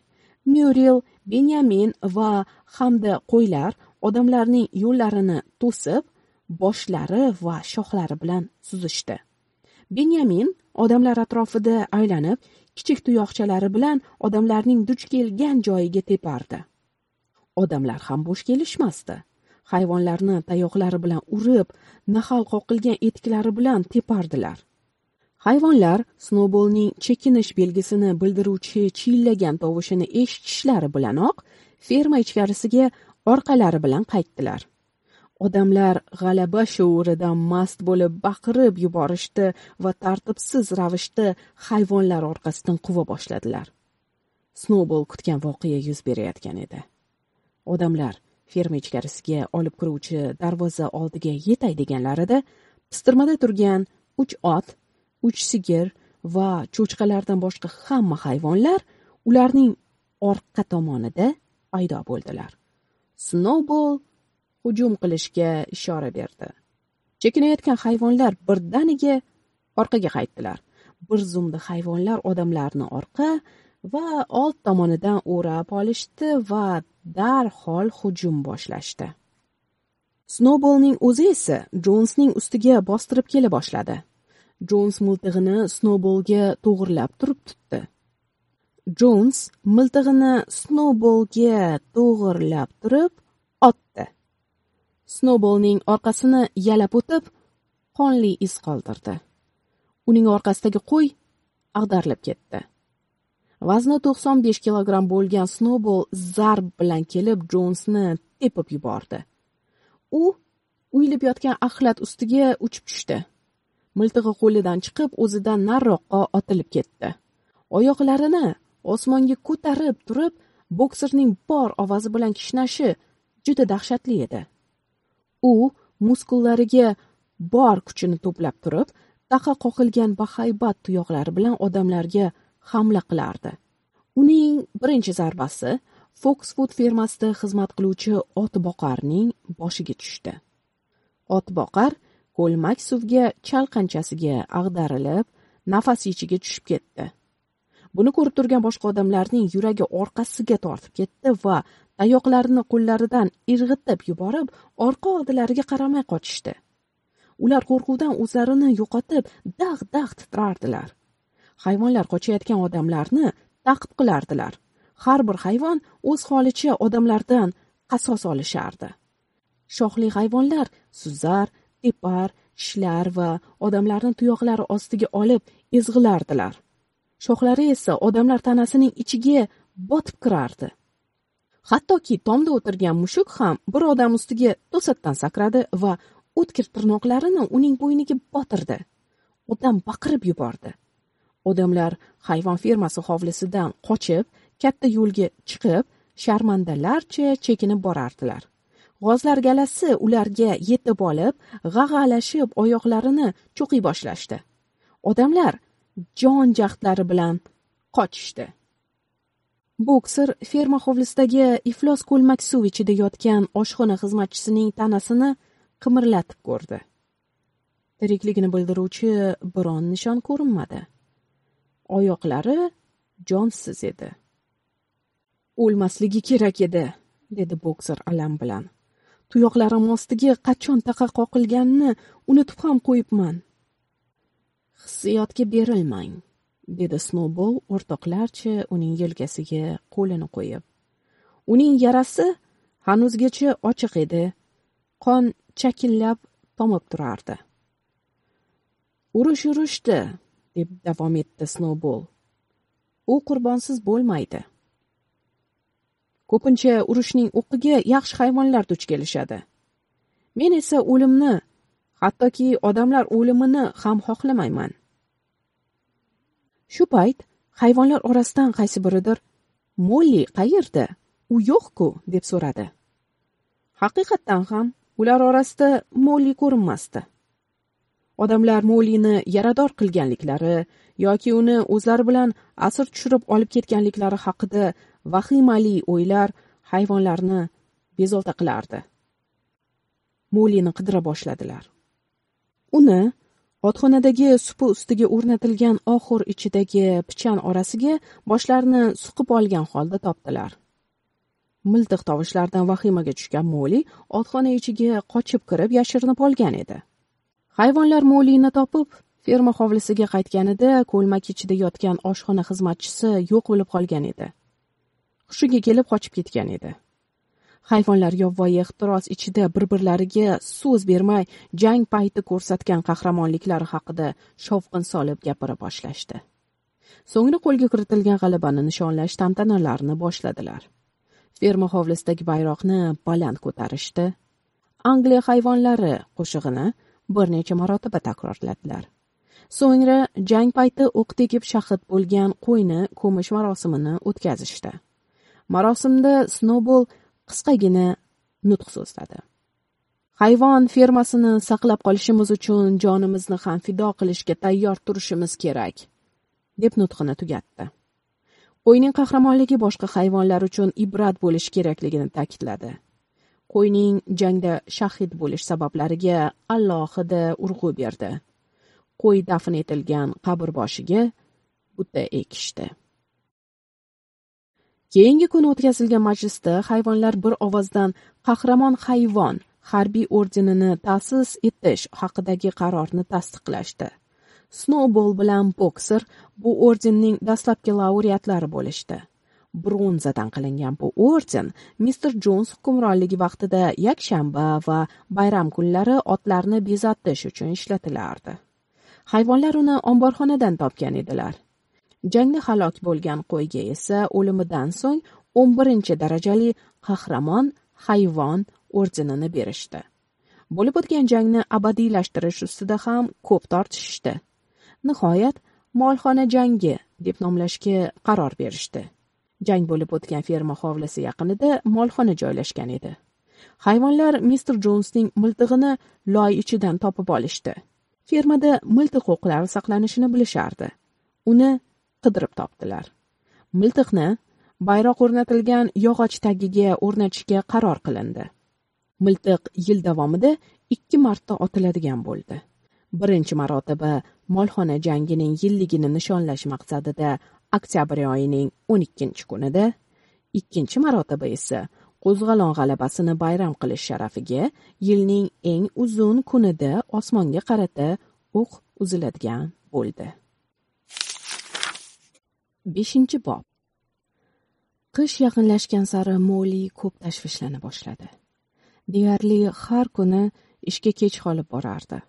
Myuril benyamin va hamda qo'ylar odamlarning yo'llarini to'sib boshlari va shoxlari bilan suzishdi. Benyamin odamlar atrofida aylanib kichik tuyoqchalari bilan odamlarning duch kelgan joyiga tepardi. Odamlar ham bo'sh kelishmasdi. Hayvonlarni tayoqlari bilan urib nahal qoqilgan etiklari bilan tepardilar. Hayvonlar snowballning chekinish belgisini bildiruvchi chiillagan tovushini eshitishlari bilanoq ferma ichkarisiga orqalari bilan qaytdilar. Odamlar g'alaba shuuridan mast bo'lib baqirib yuborishdi va tartibsiz ravishda hayvonlar orqasidan quva boshladilar. Snobol kutgan voqea yuz berayotgan edi. Odamlar ferma ichkarisiga olib kiruvchi darvoza oldiga yetay deganlarida pistirmada turgan uch ot uch sigir va cho'chqalardan boshqa hamma hayvonlar ularning orqa tomonida paydo bo'ldilar. Snowball hujum qilishga ishora berdi. Chekinayotgan hayvonlar birdaniga orqaga qaytdilar. Bir zumda hayvonlar odamlarni orqa va old tomonidan o'rab olishdi va darhol hujum boshlashdi. Snoubolning o'zi esa jonsning ustiga bostirib kela boshladi. Jons miltig'ini snoubolga to'g'irlab turib tutdi. Jons miltig'ini snoubolga to'g'irlab turib snoubolning orqasini yalab o'tib qonli iz qoldirdi. Uning orqasidagi qo'y ag'darilib ketdi. Vazni to'qson besh kilogramm bo'lgan snoubol zarb bilan kelib jonsni tepib yubordi. U uyilib yotgan axlat ustiga uchib tushdi. Miltig'i qo'lidan chiqib o'zidan nariroqqa otilib ketdi. Oyoqlarini osmonga ko'tarib turib bokserning bor ovozi bilan kishnashi juda dahshatli edi. U muskullariga bor kuchini to'plab turib taqa qoqilgan bahaybat tuyoqlari bilan odamlarga hamla qilardi. Uning birinchi zarbasi foksfud fermasida xizmat qiluvchi otboqarning boshiga tushdi. Otboqar ko'lmak suvga chalqanchasiga ag'darilib nafasi ichiga tushib ketdi. Buni ko'rib turgan boshqa odamlarning yuragi orqasiga tortib ketdi va tayoqlarini qo'llaridan irg'itib yuborib orqa oldilariga qaramay qochishdi. Ular qo'rquvdan o'zlarini yo'qotib dag' dag' titrardilar. Hayvonlar qochayotgan odamlarni taqib qilardilar. Har bir hayvon o'z holicha odamlardan qasos olishardi. Shoxli hayvonlar suzar tepar tishlar va odamlarni tuyoqlari ostiga olib ezg'ilardilar. Shoxlari esa odamlar tanasining ichiga botib kirardi. Hattoki tomda o'tirgan mushuk ham bir odam ustiga to'satdan sakradi va o'tkir tirnoqlarini uning bo'yniga botirdi. Odam baqirib yubordi. Odamlar hayvon fermasi hovlisidan qochib katta yo'lga chiqib sharmandalarcha chekinib borardilar. G'ozlar galasi ularga yetib olib g'ag'alashib oyoqlarini cho'qiy boshlashdi. Odamlar jon jahdlari bilan qochishdi. Bokser ferma hovlisidagi iflos ko'lmak suv ichida yotgan oshxona xizmatchisining tanasini qimirlatib ko'rdi. Tirikligini bildiruvchi biron nishon ko'rinmadi. Oyoqlari jonsiz edi. O'lmasligi kerak edi dedi bokser alam bilan. Tuyoqlarim ostiga qachon taqa qoqilganini unutib ham qo'yibman. Hissiyotga berilmang. Dedi snowball o'rtoqlarcha uning yelkasiga qo'lini qo'yib. Uning yarasi hanuzgacha ochiq edi. Qon chakillab tomib turardi. Urush urushdi deb davom etdi snowball. U qurbonsiz bo'lmaydi. Ko'pincha urushning o'qiga yaxshi hayvonlar duch kelishadi. Men esa o'limni hattoki odamlar o'limini ham xohlamayman. Shu payt hayvonlar orasidan qaysi biridir molli qayerda? U yo'qku deb so'radi. Haqiqatdan ham ular orasida molli ko'rinmasdi. Odamlar mollini yarador qilganliklari yoki uni o'zlari bilan asir tushirib olib ketganliklari haqida vahimali o'ylar hayvonlarni bezovta qilardi. Mollini qidira boshladilar. Uni otxonadagi supi ustiga o'rnatilgan oxur ichidagi pichan orasiga boshlarini suqib olgan holda topdilar. Miltiq tovushlaridan vahimaga tushgan moli otxona ichiga qochib kirib yashirinib olgan edi. Hayvonlar molini topib ferma hovlisiga qaytganida ko'lmak ichida yotgan oshxona xizmatchisi yo'q bo'lib qolgan edi. Hushiga kelib qochib ketgan edi. Hayvonlar yovvoyi ehtiros ichida bir birlariga so'z bermay jang payti ko'rsatgan qahramonliklari haqida shovqin solib gapira boshlashdi. So'ngra qo'lga kiritilgan g'alabani nishonlash tantanalarini boshladilar. Ferma hovlisidagi bayroqni baland ko'tarishdi. Angliya hayvonlari qo'shig'ini bir necha marotaba takrorladilar. So'ngra jang payti o'q tegib shahid bo'lgan qo'yni ko'mish marosimini o'tkazishdi. Marosimda snowball qisqagina nutq so'zladi. Hayvon fermasini saqlab qolishimiz uchun jonimizni ham fido qilishga tayyor turishimiz kerak deb nutqini tugatdi. Qo'yning qahramonligi boshqa hayvonlar uchun ibrat bo'lishi kerakligini ta'kidladi. Qo'yning jangda shahid bo'lish sabablariga alohida urg'u berdi. Qo'y dafn etilgan qabr boshiga buta ekishdi. Keyingi kuni o'tkazilgan majlisda hayvonlar bir ovozdan qahramon hayvon harbiy ordenini ta'sis etish haqidagi qarorni tasdiqlashdi. Snowball bilan bokser bu ordenning dastlabki laureatlari bo'lishdi. Bronzadan qilingan bu orden mister jons hukmronligi vaqtida yakshanba va bayram kunlari otlarni bezatish uchun ishlatilardi. Hayvonlar uni omborxonadan topgan edilar. Jangda halok bo'lgan qo'yga esa o'limidan so'ng o'n birinchi darajali qahramon hayvon ordenini berishdi. Bo'lib o'tgan jangni abadiylashtirish ustida ham ko'p tortishishdi. Nihoyat molxona jangi deb nomlashga qaror berishdi. Jang bo'lib o'tgan ferma hovlisi yaqinida molxona joylashgan edi. Hayvonlar mister jonsning miltig'ini loy ichidan topib olishdi. Fermada miltiq o'qlari saqlanishini bilishardi. Uni qidirib topdilar. Miltiqni bayroq o'rnatilgan yog'och tagiga o'rnatishga qaror qilindi. Miltiq yil davomida ikki marta otiladigan bo'ldi. Birinchi marotaba molxona jangining yilligini nishonlash maqsadida oktyabr oyining o'n ikkinchi kunida ikkinchi marotaba esa qo'zg'alon g'alabasini bayram qilish sharafiga yilning eng uzun kunida osmonga qarata o'q uziladigan bo'ldi. Beshinchi bob. Qish yaqinlashgan sari moli ko'p tashvishlana boshladi. Deyarli har kuni ishga kech qolib borardi.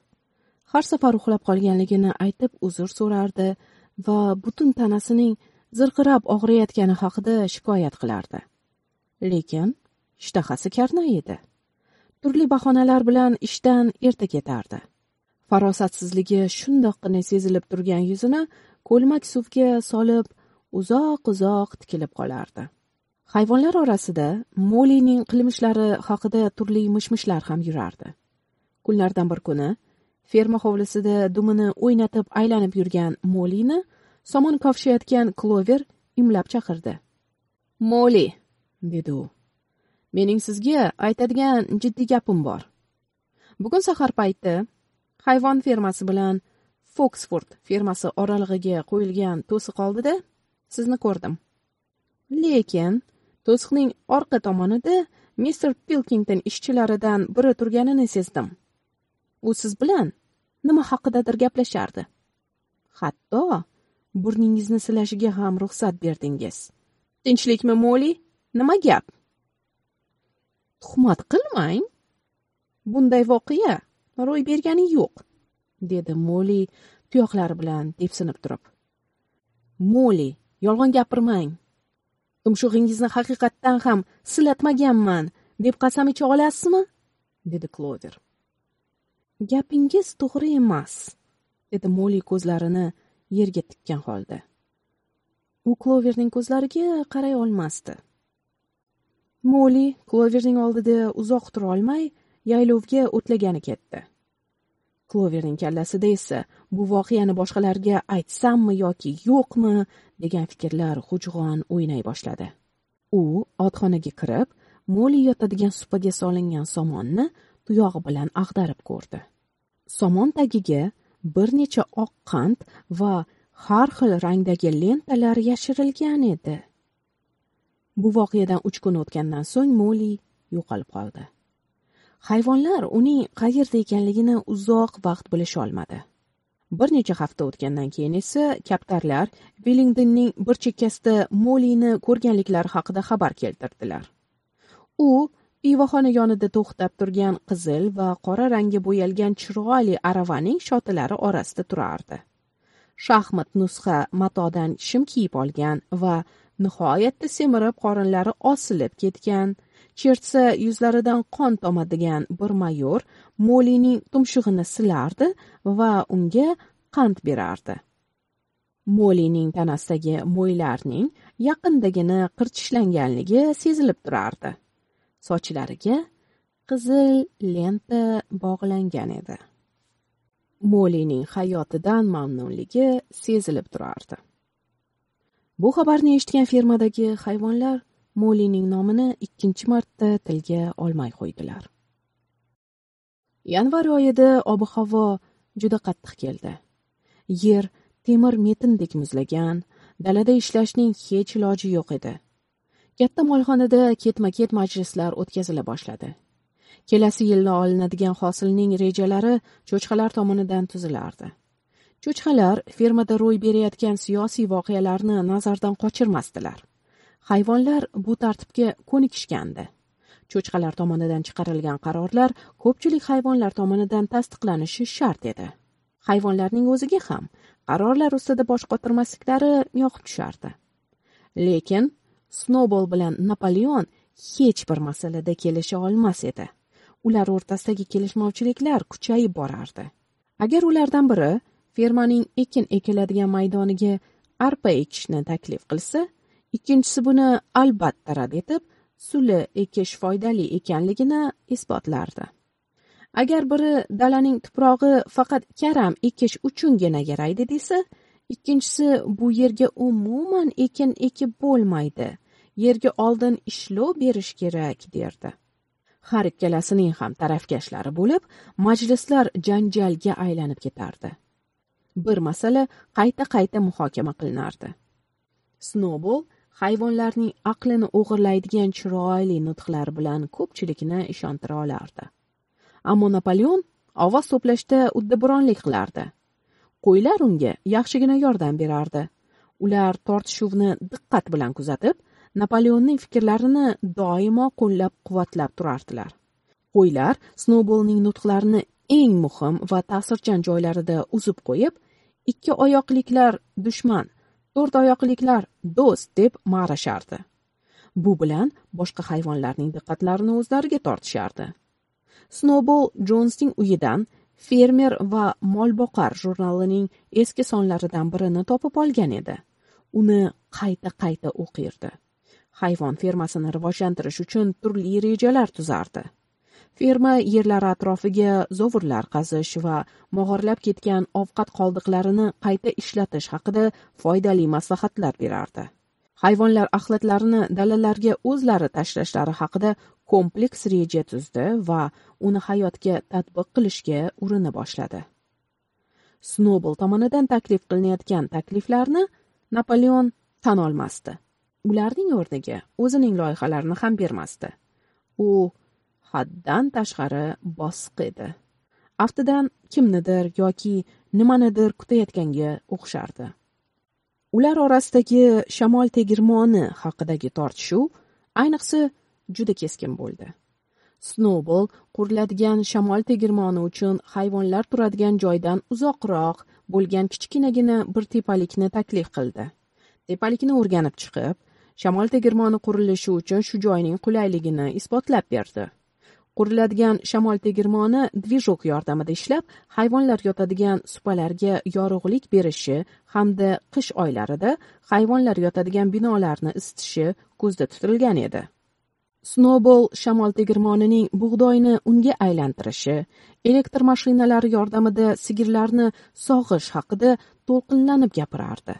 Har safar uxlab qolganligini aytib uzr so'rardi va butun tanasining zirqirab og'riyotgani haqida shikoyat qilardi. Lekin ishtahasi karna edi. Turli bahonalar bilan ishdan erta ketardi. Farosatsizligi shundoqqina sezilib turgan yuzini ko'lmak suvga solib uzoq uzoq tikilib qolardi. Hayvonlar orasida molining qilmishlari haqida turli mishmishlar ham yurardi. Kunlardan bir kuni ferma hovlisida dumini o'ynatib aylanib yurgan molini somon kovshayotgan klover imlab chaqirdi. Moli dedi u mening sizga aytadigan jiddiy gapim bor. Bugun sahar payti hayvon fermasi bilan foksford fermasi oralig'iga qo'yilgan to'siq oldida sizni ko'rdim. Lekin to'siqning orqa tomonida mister pilkington ishchilaridan biri turganini sezdim. U siz bilan nima haqidadir gaplashardi. Hatto burningizni silashiga ham ruxsat berdingiz. Tinchlikmi moli nima gap? Tuhmat qilmang. Bunday voqea ro'y bergani yo'q dedi moli tuyoqlari bilan depsinib turib. Moli yolg'on gapirmang. Tumshug'ingizni haqiqatdan ham silatmaganman deb qasam icha olasizmi? dedi klover gapingiz to'g'ri emas dedi moli ko'zlarini yerga tikkan holda. U kloverning ko'zlariga qaray olmasdi. Moli kloverning oldida uzoq tura olmay yaylovga o'tlagani ketdi. Kloverning kallasida esa bu voqeani boshqalarga aytsammi yoki yo'qmi degan fikrlar g'ujg'on o'ynay boshladi. U otxonaga kirib moli yotadigan supaga solingan somonni tuyog'i bilan ag'darib ko'rdi. Somon tagiga bir necha oq qand va har xil rangdagi lentalar yashirilgan edi. Bu voqeadan uch kun o'tgandan so'ng moli yo'qolib qoldi. Hayvonlar uning qayerda ekanligini uzoq vaqt bilisholmadi bir necha hafta o'tgandan keyin esa kaptarlar billingdonning bir chekkasida molini ko'rganliklari haqida xabar keltirdilar. U pivoxona yonida to'xtab turgan qizil va qora rangga bo'yalgan chiroyli aravaning shotilari orasida turardi. Shaxmat nusxa matodan shim kiyib olgan va nihoyatda semirib qorinlari osilib ketgan chertsa yuzlaridan qon tomadigan bir mayor molining tumshug'ini silardi va unga qand berardi. Molining tanasidagi mo'ylarning yaqindagina qirchishlanganligi sezilib turardi. Sochlariga qizil lenta bog'langan edi. Molining hayotidan mamnunligi sezilib turardi. Bu xabarni eshitgan fermadagi hayvonlar molining nomini ikkinchi marta tilga olmay qo'ydilar. Yanvar oyida ob havo juda qattiq keldi. Yer temir metindek muzlagan dalada ishlashning hech iloji yo'q edi. Katta molxonada ketma ket majlislar o'tkazila boshladi. Kelasi yilda olinadigan hosilning rejalari cho'chqalar tomonidan tuzilardi. Cho'chqalar fermada ro'y berayotgan siyosiy voqealarni nazardan qochirmasdilar. Hayvonlar bu tartibga ko'nikishgandi. Cho'chqalar tomonidan chiqarilgan qarorlar ko'pchilik hayvonlar tomonidan tasdiqlanishi shart edi. Hayvonlarning o'ziga ham qarorlar ustida bosh qotirmasliklari yoqib tushardi. Lekin snobol bilan napoleon hech bir masalada kelisha olmas edi. Ular o'rtasidagi kelishmovchiliklar kuchayib borardi. Agar ulardan biri fermaning ekin ekiladigan maydoniga arpa ekishni taklif qilsa ikkinchisi buni albatta rad etib suli ekish foydali ekanligini isbotlardi. Agar biri dalaning tuprog'i faqat karam ekish uchungina yaraydi desa ikkinchisi bu yerga umuman ekin ekib bo'lmaydi. Yerga oldin ishlov berish kerak derdi. Har ikkalasining ham tarafkashlari bo'lib majlislar janjalga aylanib ketardi. Bir masala qayta qayta muhokama qilinardi. Snobol hayvonlarning aqlini o'g'irlaydigan chiroyli nutqlar bilan ko'pchilikni ishontira olardi. Ammo napoleon ovoz to'plashda uddaburonlik qilardi. Qo'ylar unga yaxshigina yordam berardi. Ular tortishuvni diqqat bilan kuzatib napoleonning fikrlarini doimo qo'llab quvvatlab turardilar. Qo'ylar snoubolning nutqlarini eng muhim va ta'sirchan joylarida uzib qo'yib ikki oyoqliklar dushman to'rt oyoqliklar do'st deb ma'rashardi bu bilan boshqa hayvonlarning diqqatlarini o'zlariga tortishardi. Snowball jonsning uyidan fermer va molboqar jurnalining eski sonlaridan birini topib olgan edi. Uni qayta qayta o'qirdi. Hayvon fermasini rivojlantirish uchun turli rejalar tuzardi. Ferma yerlari atrofiga zovurlar qazish va mog'orlab ketgan ovqat qoldiqlarini qayta ishlatish haqida foydali maslahatlar berardi. Hayvonlar axlatlarini dalalarga o'zlari tashlashlari haqida kompleks reja tuzdi va uni hayotga tatbiq qilishga urina boshladi. Snobl tomonidan taklif qilinayotgan takliflarni napoleon tan olmasdi. Ularning o'rniga o'zining loyihalarini ham bermasdi. U haddan tashqari bosiq edi. Aftidan kimnidir yoki nimanidir kutayotganga o'xshardi. Ular orasidagi shamol tegirmoni haqidagi tortishuv ayniqsa juda keskin bo'ldi. Snoubol quriladigan shamol tegirmoni uchun hayvonlar turadigan joydan uzoqroq bo'lgan kichkinagina bir tepalikni taklif qildi. Tepalikni o'rganib chiqib shamol tegirmoni qurilishi uchun shu joyning qulayligini isbotlab berdi. Quriladigan shamol tegirmoni dvijok yordamida ishlab hayvonlar yotadigan supalarga yorug'lik berishi hamda qish oylarida hayvonlar yotadigan binolarni isitishi ko'zda tutilgan edi. Snowball shamol tegirmonining bug'doyni unga aylantirishi elektr mashinalari yordamida sigirlarni sog'ish haqida to'lqinlanib gapirardi.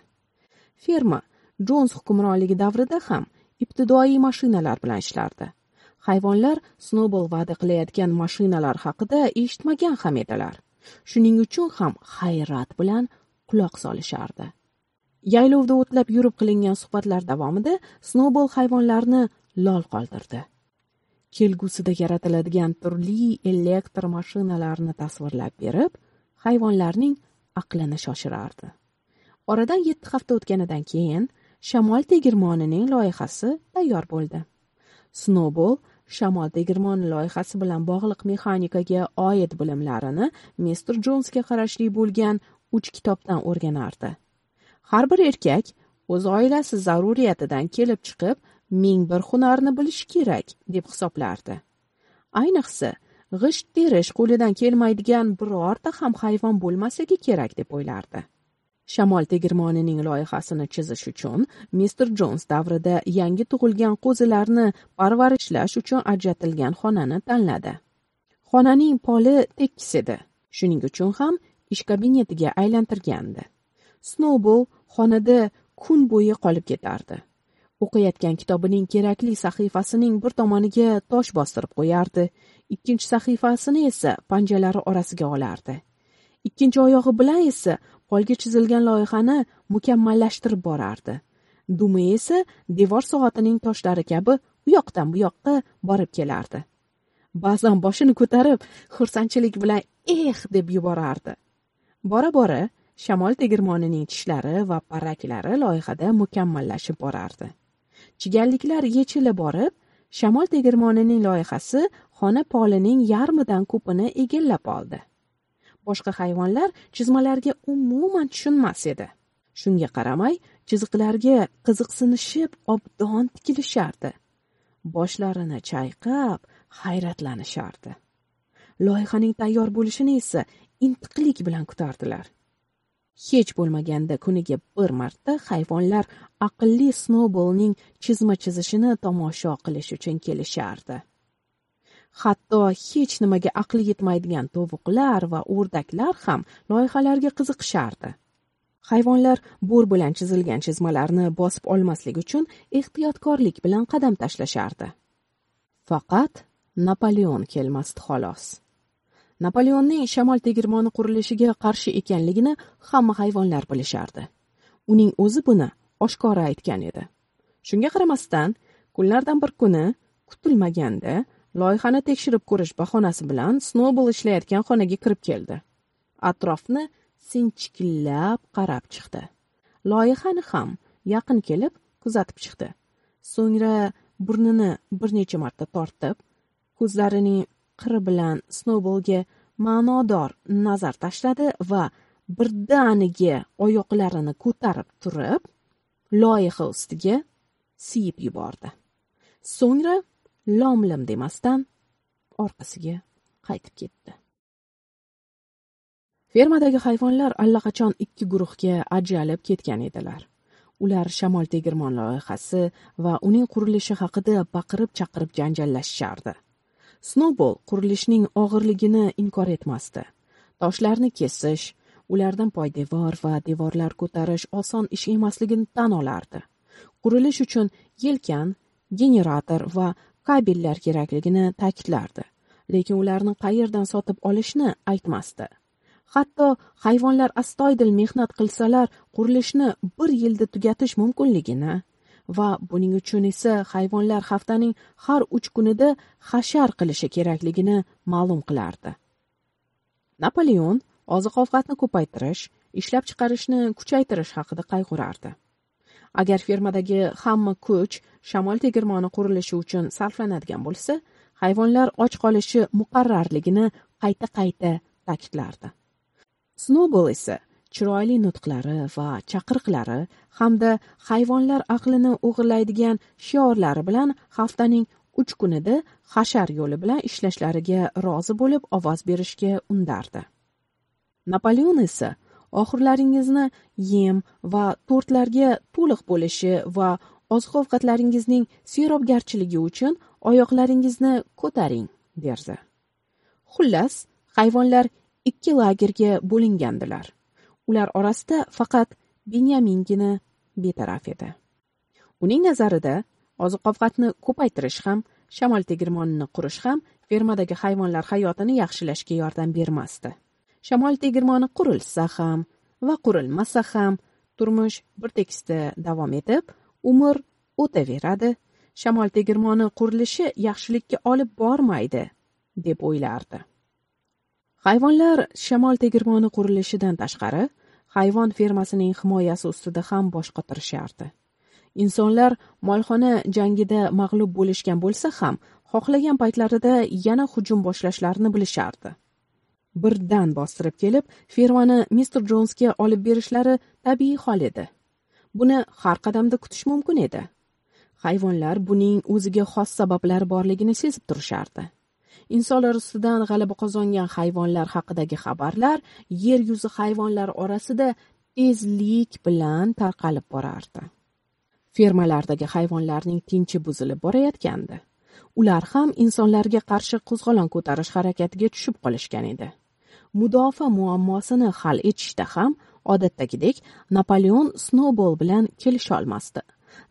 Ferma jons hukmronligi davrida ham ibtidoiy mashinalar bilan ishlardi. Hayvonlar snobol va'da qilayotgan mashinalar haqida eshitmagan ham edilar. Shuning uchun ham hayrat bilan quloq solishardi. Yaylovda o'tlab yurib qilingan suhbatlar davomida snobol hayvonlarni lol qoldirdi. Kelgusida yaratiladigan turli elektr mashinalarni tasvirlab berib hayvonlarning aqlini shoshirardi. Oradan yetti hafta o'tganidan keyin shamol tegirmonining loyihasi tayyor bo'ldi. Snobol shamol tegirmoni loyihasi bilan bog'liq mexanikaga oid bilimlarini mister jonsga qarashli bo'lgan uch kitobdan o'rganardi. Har bir erkak o'z oilasi zaruriyatidan kelib chiqib ming bir hunarni bilishi kerak deb hisoblardi. Ayniqsa g'isht terish qo'lidan kelmaydigan birorta ham hayvon bo'lmasligi kerak deb o'ylardi. Shamol tegirmonining loyihasini chizish uchun mister jons davrida yangi tug'ilgan qo'zilarni parvarishlash uchun ajratilgan xonani tanladi. Xonaning poli tekis edi. Shuning uchun ham ish kabinetiga aylantirgandi. Snoubol xonada kun bo'yi qolib ketardi. O'qiyotgan kitobining kerakli sahifasining bir tomoniga tosh bostirib qo'yardi. Ikkinchi sahifasini esa panjalari orasiga olardi. Ikkinchi oyog'i bilan esa qo'lga chizilgan loyihani mukammallashtirib borardi. Dumi esa devor soatining toshlari kabi u yoqdan bu yoqqa borib kelardi. Ba'zan boshini ko'tarib xursandchilik bilan eh! deb yuborardi. Bora bora shamol tegirmonining tishlari va parraklari loyihada mukammallashib borardi. Chigalliklar yechila borib shamol tegirmonining loyihasi xona polining yarmidan ko'pini egallab oldi. Boshqa hayvonlar chizmalarga umuman tushunmas edi. Shunga qaramay chiziqlarga qiziqsinishib obdon tikilishardi. Boshlarini chayqab hayratlanishardi. Loyihaning tayyor bo'lishini esa intiqlik bilan kutardilar. Hech bo'lmaganda kuniga bir marta hayvonlar aqlli snoubolning chizma chizishini tomosha qilish uchun kelishardi. Hatto hech nimaga aqli yetmaydigan tovuqlar va o'rdaklar ham loyihalarga qiziqishardi. Hayvonlar bo'r bilan chizilgan chizmalarni bosib olmaslik uchun ehtiyotkorlik bilan qadam tashlashardi. Faqat napoleon kelmasdi xolos. Napoleonning shamol tegirmoni qurilishiga qarshi ekanligini hamma hayvonlar bilishardi. Uning o'zi buni oshkora aytgan edi. Shunga qaramasdan kunlardan bir kuni kutilmaganda loyihani tekshirib ko'rish bahonasi bilan snobl ishlayotgan xonaga kirib keldi. Atrofni sinchiklab qarab chiqdi. Loyihani ham yaqin kelib kuzatib chiqdi. So'ngra burnini bir necha marta tortib ko'zlarining qiri bilan snowballga ma'nodor nazar tashladi va birdaniga oyoqlarini ko'tarib turib loyiha ustiga siyib yubordi. So'ngra lom lim demasdan orqasiga qaytib ketdi. Fermadagi hayvonlar allaqachon ikki guruhga ajralib ketgan edilar. Ular shamol tegirmon loyihasi va uning qurilishi haqida baqirib chaqirib janjallashishardi. Snowball qurilishning og'irligini inkor etmasdi. Toshlarni kesish ulardan poydevor va devorlar ko'tarish oson ish emasligini tan olardi. Qurilish uchun yelkan generator va kabellar kerakligini ta'kidlardi lekin ularni qayerdan sotib olishni aytmasdi. Hatto hayvonlar astoydil mehnat qilsalar qurilishni bir yilda tugatish mumkinligini va buning uchun esa hayvonlar haftaning har uch kunida hashar qilishi kerakligini ma'lum qilardi. Napoleon oziq ovqatni ko'paytirish ishlab chiqarishni kuchaytirish haqida qayg'urardi. Agar fermadagi hamma kuch shamol tegirmoni qurilishi uchun sarflanadigan bo'lsa hayvonlar och qolishi muqarrarligini qayta qayta ta'kidlardi. Snowball esa chiroyli nutqlari va chaqiriqlari hamda hayvonlar aqlini o'g'irlaydigan shiorlari bilan haftaning uch kunida hashar yo'li bilan ishlashlariga rozi bo'lib ovoz berishga undardi. Napoleon esa oxirlaringizni yem va tortlarga to'liq bo'lishi va oziq ovqatlaringizning serobgarchiligi uchun oyoqlaringizni ko'taring derdi. Xullas hayvonlar ikki lagerga bo'lingandilar. Ular orasida faqat benyamingina betaraf edi. Uning nazarida oziq ovqatni ko'paytirish ham shamol tegirmonini qurish ham fermadagi hayvonlar hayotini yaxshilashga yordam bermasdi. Shamol tegirmoni qurilsa ham va qurilmasa ham turmush bir tekisda davom etib umr o'taveradi. Shamol tegirmoni qurilishi yaxshilikka olib bormaydi deb o'ylardi. Hayvonlar shamol tegirmoni qurilishidan tashqari hayvon fermasining himoyasi ustida ham bosh qotirishardi insonlar molxona jangida mag'lub bo'lishgan bo'lsa ham xohlagan paytlarida yana hujum boshlashlarini bilishardi. Birdan bostirib kelib fermani mister jonsga olib berishlari tabiiy hol edi. Buni har qadamda kutish mumkin edi. Hayvonlar buning o'ziga xos sabablari borligini sezib turishardi. Insonlar ustidan g'alaba qozongan hayvonlar haqidagi xabarlar yer yuzi hayvonlar orasida tezlik bilan tarqalib borardi. Fermalardagi hayvonlarning tinchi buzilib borayotgandi. Ular ham insonlarga qarshi qo'zg'olon ko'tarish harakatiga tushib qolishgan edi. Mudofaa muammosini hal etishda ham odatdagidek napoleon snowball bilan kelisholmasdi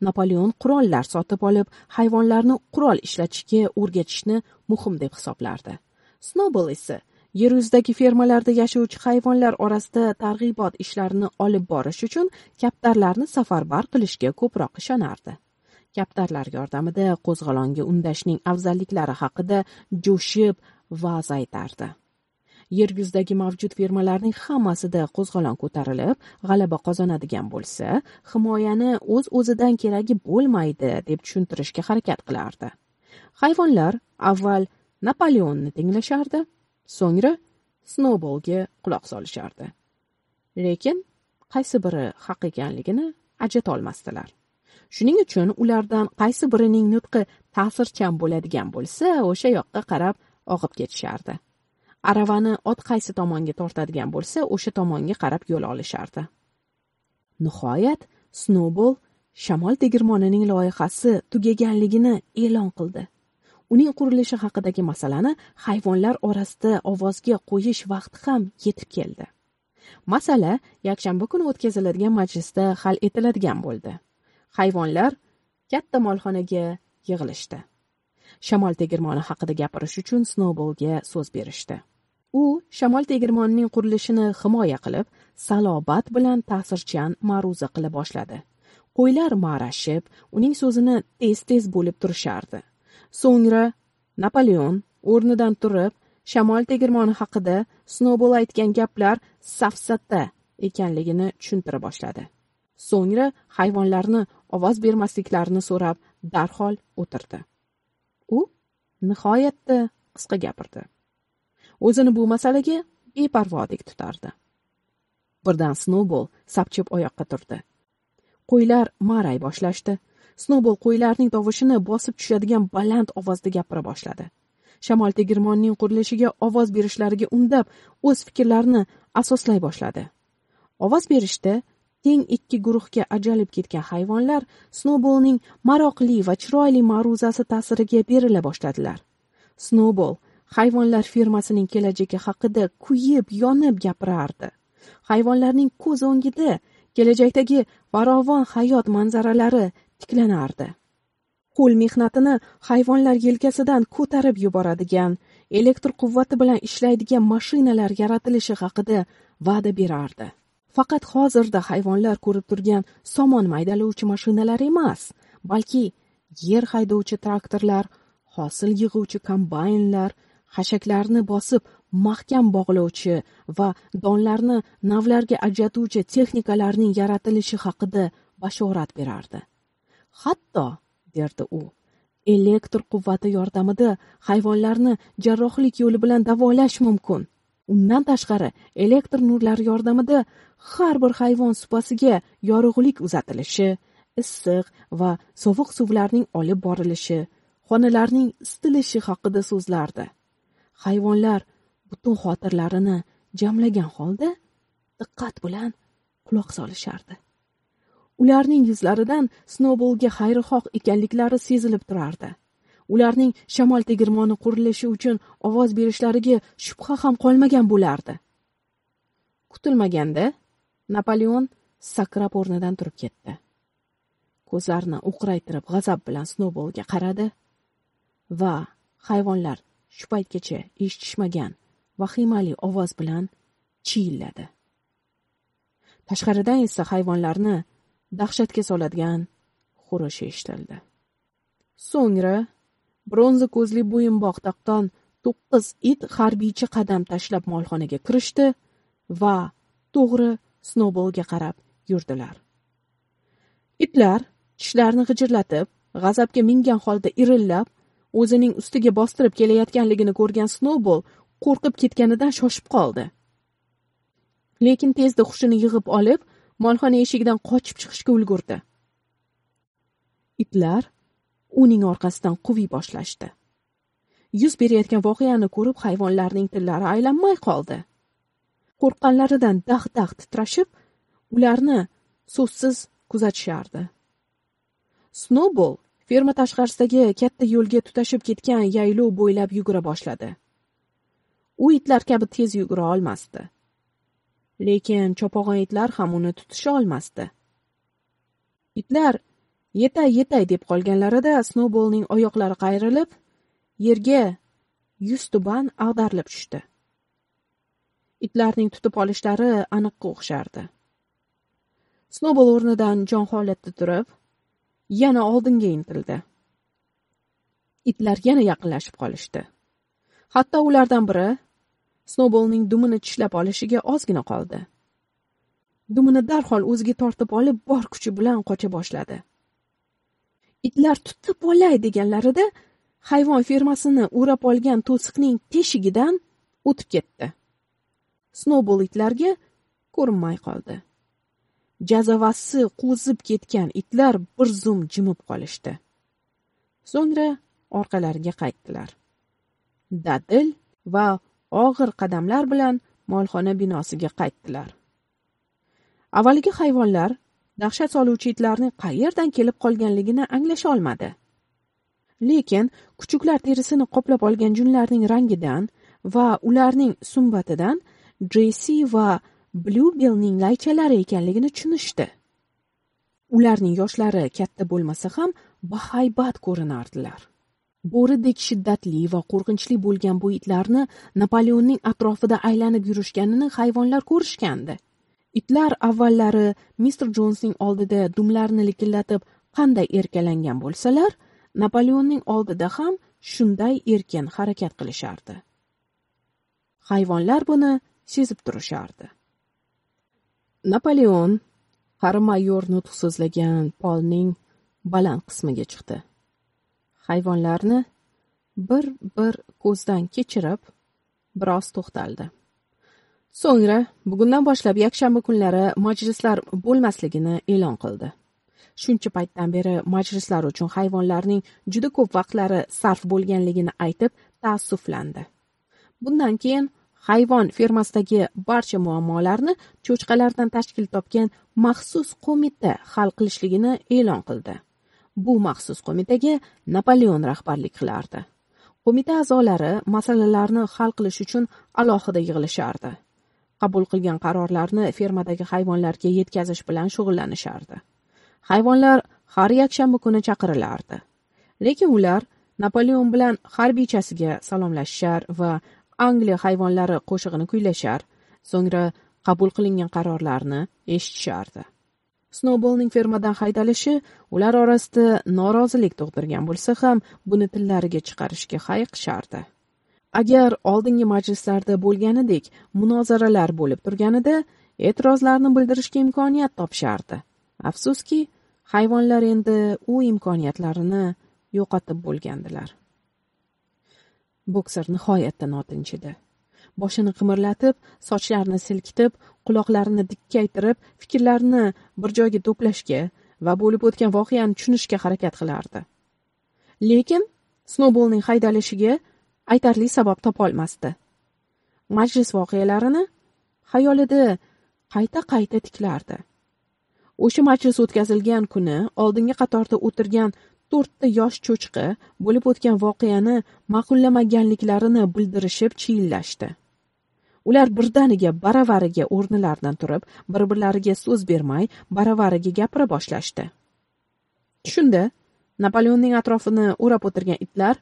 napoleon qurollar sotib olib hayvonlarni qurol ishlatishga o'rgatishni muhim deb hisoblardi. Snowball esa yer yuzidagi fermalarda yashovchi hayvonlar orasida targ'ibot ishlarini olib borish uchun kaptarlarni safarbar qilishga ko'proq ishonardi. Kaptarlar yordamida qo'zg'olonga undashning afzalliklari haqida jo'shib va'z aytardi. Yer yuzidagi mavjud firmalarning hammasida qo'zg'olon ko'tarilib g'alaba qozonadigan bo'lsa himoyani o'z o'zidan keragi bo'lmaydi deb tushuntirishga harakat qilardi. Hayvonlar avval napoleonni tinglashardi so'ngra snoubolga quloq solishardi. Lekin qaysi biri haq ekanligini ajratolmasdilar shuning uchun ulardan qaysi birining nutqi ta'sirchan bo'ladigan bo'lsa o'sha yoqqa qarab og'ib ketishardi. Aravani ot qaysi tomonga tortadigan bo'lsa o'sha tomonga qarab yo'l olishardi. Nihoyat snowball shamol tegirmonining loyihasi tugaganligini e'lon qildi. Uning qurilishi haqidagi masalani hayvonlar orasida ovozga qo'yish vaqti ham yetib keldi. Masala yakshanba kuni o'tkaziladigan majlisda hal etiladigan bo'ldi. Hayvonlar katta molxonaga yig'ilishdi. Shamol tegirmoni haqida gapirish uchun snowballga so'z berishdi. U shamol tegirmonining qurilishini himoya qilib salobat bilan ta'sirchan ma'ruza qila boshladi. Qo'ylar ma'rashib uning so'zini tez tez bo'lib turishardi. So'ngra napoleon o'rnidan turib shamol tegirmoni haqida snobol aytgan gaplar safsata ekanligini tushuntira boshladi. So'ngra hayvonlarni ovoz bermasliklarini so'rab darhol o'tirdi. U nihoyatda qisqa gapirdi. O'zini bu masalaga beparvodek tutardi. Birdan snobol sapchib oyoqqa turdi. Qo'ylar ma'ray boshlashdi. Snobol qo'ylarning tovushini bosib tushadigan baland ovozda gapira boshladi. Shamol tegirmonning qurilishiga ovoz berishlariga undab o'z fikrlarini asoslay boshladi. Ovoz berishda teng ikki guruhga ajralib ketgan hayvonlar snowballning maroqli va chiroyli ma'ruzasi ta'siriga berila boshladilar. Snowball hayvonlar fermasining kelajagi haqida kuyib yonib gapirardi. Hayvonlarning ko'z o'ngida kelajakdagi farovon hayot manzaralari tiklanardi. Qo'l mehnatini hayvonlar yelkasidan ko'tarib yuboradigan elektr quvvati bilan ishlaydigan mashinalar yaratilishi haqida va'da berardi. Faqat hozirda hayvonlar ko'rib turgan somon maydalovchi mashinalar emas balki yer haydovchi traktorlar hosil yig'uvchi kombaynlar xashaklarni bosib mahkam bog'lovchi va donlarni navlarga ajratuvchi texnikalarning yaratilishi haqida bashorat berardi. Hatto derdi u elektr quvvati yordamida hayvonlarni jarrohlik yo'li bilan davolash mumkin. Undan tashqari elektr nurlari yordamida har bir hayvon supasiga yorug'lik uzatilishi issiq va sovuq suvlarning olib borilishi xonalarning isitilishi haqida so'zlardi. Hayvonlar butun xotirlarini jamlagan holda diqqat bilan quloq solishardi. Ularning yuzlaridan snowballga xayrixoh ekanliklari sezilib turardi. Ularning shamol tegirmoni qurilishi uchun ovoz berishlariga shubha ham qolmagan bo'lardi. Kutilmaganda napoleon sakrab o'rnidan turib ketdi. Ko'zlarini o'qraytirib g'azab bilan snowballga qaradi va hayvonlar shu paytgacha eshitishmagan vahimali ovoz bilan chiyilladi. Tashqaridan esa hayvonlarni dahshatga soladigan xurish eshitildi. So'ngra bronza ko'zli bo'yinbog' taqqan to'qqiz it harbiycha qadam tashlab molxonaga kirishdi va to'g'ri snowballga qarab yurdilar. Itlar tishlarini g'ijirlatib g'azabga mingan holda irillab o'zining ustiga bostirib kelayotganligini ko'rgan snowball qo'rqib ketganidan shoshib qoldi. Lekin tezda hushini yig'ib olib molxona eshigidan qochib chiqishga ulgurdi. Itlar uning orqasidan quviy boshlashdi. Yuz berayotgan voqeani ko'rib hayvonlarning tillari aylanmay qoldi. Qo'rqqanlaridan daq daq titrashib ularni so'zsiz kuzatishardi. Snowball ferma tashqarisidagi katta yo'lga tutashib ketgan yaylov bo'ylab yugura boshladi. U itlar kabi tez yugura olmasdi. Lekin chopag'on itlar ham uni tutisha olmasdi. Itlar yetay yetay deb qolganlarida snowballning oyoqlari qayrilib yerga yuztuban ag'darilib tushdi. Itlarning tutib olishlari aniqqa o'xshardi. Snowball o'rnidan jon holatda turib yana oldinga intildi. Itlar yana yaqinlashib qolishdi. Hatto ulardan biri snowballning dumini tishlab olishiga ozgina qoldi. Dumini darhol o'ziga tortib olib bor kuchi bilan qocha boshladi. Itlar tutib olay deganlarida hayvon fermasini o'rab olgan to'siqning teshigidan o'tib ketdi. Snowball itlarga ko'rinmay qoldi. Jazavasi qo'zib ketgan itlar bir zum jimib qolishdi. So'ngra orqalariga qaytdilar. Dadil va og'ir qadamlar bilan molxona binosiga qaytdilar. Avvalgi hayvonlar dahshat soluvchi itlarning qayerdan kelib qolganligini anglasha olmadi. Lekin kuchuklar terisini qoplab olgan junlarning rangidan va ularning sumbatidan dresi va Bluebellning laychalari ekanligini tushunishdi. Ularning yoshlari katta bo'lmasa ham bahaybat ko'rinardilar. Bo'ridek shiddatli va qo'rqinchli bo'lgan bu itlarni napoleonning atrofida aylanib yurishganini hayvonlar ko'rishgandi. Itlar avvallari Mr. Jonesning oldida dumlarini likillatib qanday erkalangan bo'lsalar napoleonning oldida ham shunday erkin harakat qilishardi. Hayvonlar buni sezib turishardi. Napoleon qari mayor nutq so'zlagan polning baland qismiga chiqdi. Hayvonlarni bir bir ko'zdan kechirib biroz to'xtaldi. So'ngra bugundan boshlab yakshanba kunlari majlislar bo'lmasligini e'lon qildi. Shuncha paytdan beri majlislar uchun hayvonlarning juda ko'p vaqtlari sarf bo'lganligini aytib taassuflandi. Bundan keyin hayvon fermasidagi barcha muammolarni cho'chqalardan tashkil topgan maxsus qo'mita hal qilishligini e'lon qildi. Bu maxsus qo'mitaga napoleon rahbarlik qilardi. Qo'mita a'zolari masalalarni hal qilish uchun alohida yig'ilishardi. Qabul qilgan qarorlarni fermadagi hayvonlarga yetkazish bilan shug'ullanishardi. Hayvonlar har yakshanba kuni chaqirilardi. Lekin ular napoleon bilan harbiychasiga salomlashishar va angliya hayvonlari qo'shig'ini kuylashar so'ngra qabul qilingan qarorlarni eshitishardi. Snowballning fermadan haydalishi ular orasida norozilik tug'dirgan bo'lsa ham buni tillariga chiqarishga hayiqishardi. Agar oldingi majlislarda bo'lganidek munozaralar bo'lib turganida e'tirozlarni bildirishga imkoniyat topishardi afsuski hayvonlar endi u imkoniyatlarini yo'qotib bo'lgandilar. Bokser nihoyatda notinch edi boshini qimirlatib sochlarini silkitib quloqlarini dikkaytirib fikrlarini bir joyga to'plashga va bo'lib o'tgan voqeani tushunishga harakat qilardi. Lekin snoubolning haydalishiga aytarli sabab topolmasdi. Majlis voqealarini xayolida qayta qayta tiklardi. O'sha majlis o'tkazilgan kuni oldingi qatorda o'tirgan to'rtta yosh cho'chqa bo'lib o'tgan voqeani ma'qullamaganliklarini bildirishib chiyillashdi ular birdaniga baravariga o'rnilaridan turib bir birlariga so'z bermay baravariga gapira boshlashdi. Shunda napoleonning atrofini o'rab o'tirgan itlar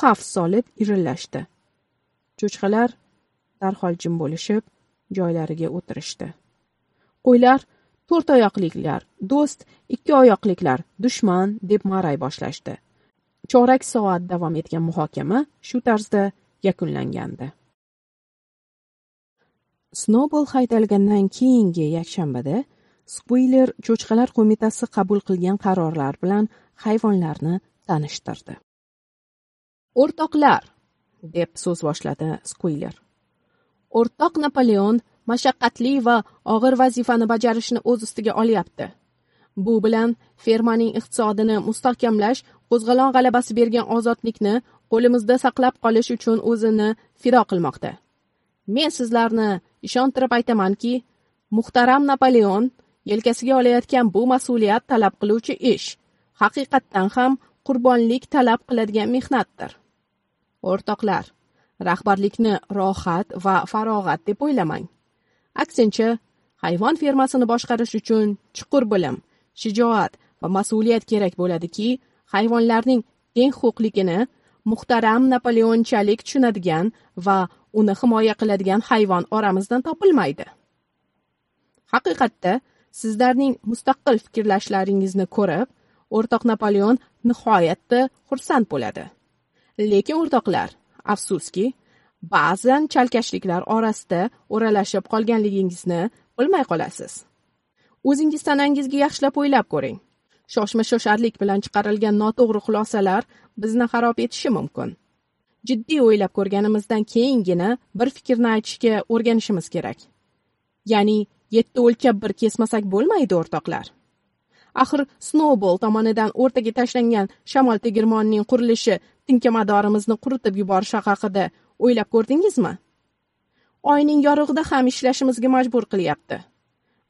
xavf solib irillashdi. Cho'chqalar darhol jim bo'lishib joylariga o'tirishdi. Qo'ylar to'rt oyoqliklar do'st ikki oyoqliklar dushman deb ma'ray boshlashdi. Chorak soat davom etgan muhokama shu tarzda yakunlangandi. Snobol haydalgandan keyingi yakshanbada skviler cho'chqalar qo'mitasi qabul qilgan qarorlar bilan hayvonlarni tanishtirdi. O'rtoqlar! deb so'z boshladi skviler o'rtoq napoleon mashaqqatli va og'ir vazifani bajarishni o'z ustiga olyapti. Bu bilan fermaning iqtisodini mustahkamlash qo'zg'olon g'alabasi bergan ozodlikni qo'limizda saqlab qolish uchun o'zini fido qilmoqda. Men sizlarni ishontirib aytamanki muhtaram napoleon yelkasiga olayotgan bu mas'uliyat talab qiluvchi ish haqiqatdan ham qurbonlik talab qiladigan mehnatdir. O'rtoqlar rahbarlikni rohat va farog'at deb o'ylamang. Aksincha hayvon fermasini boshqarish uchun chuqur bilim shijoat va mas'uliyat kerak bo'ladiki hayvonlarning teng huquqligini muhtaram napoleonchalik tushunadigan va uni himoya qiladigan hayvon oramizdan topilmaydi. Haqiqatda sizlarning mustaqil fikrlashlaringizni ko'rib o'rtoq napoleon nihoyatda xursand bo'ladi. Lekin o'rtoqlar afsuski ba'zan chalkashliklar orasida o'ralashib qolganligingizni bilmay qolasiz. O'zingiz tanangizga yaxshilab o'ylab ko'ring. Shoshma shosharlik bilan chiqarilgan noto'g'ri xulosalar bizni xarob etishi mumkin. Jiddiy o'ylab ko'rganimizdan keyingina bir fikrni aytishga o'rganishimiz kerak. Ya'ni yetti o'lchab bir kesmasak bo'lmaydi o'rtoqlar. Axir snowball tomonidan o'rtaga tashlangan shamol tegirmonining qurilishi tinkamadorimizni quritib yuborishi haqida o'ylab ko'rdingizmi? Oyning yorug'ida ham ishlashimizga majbur qilyapti.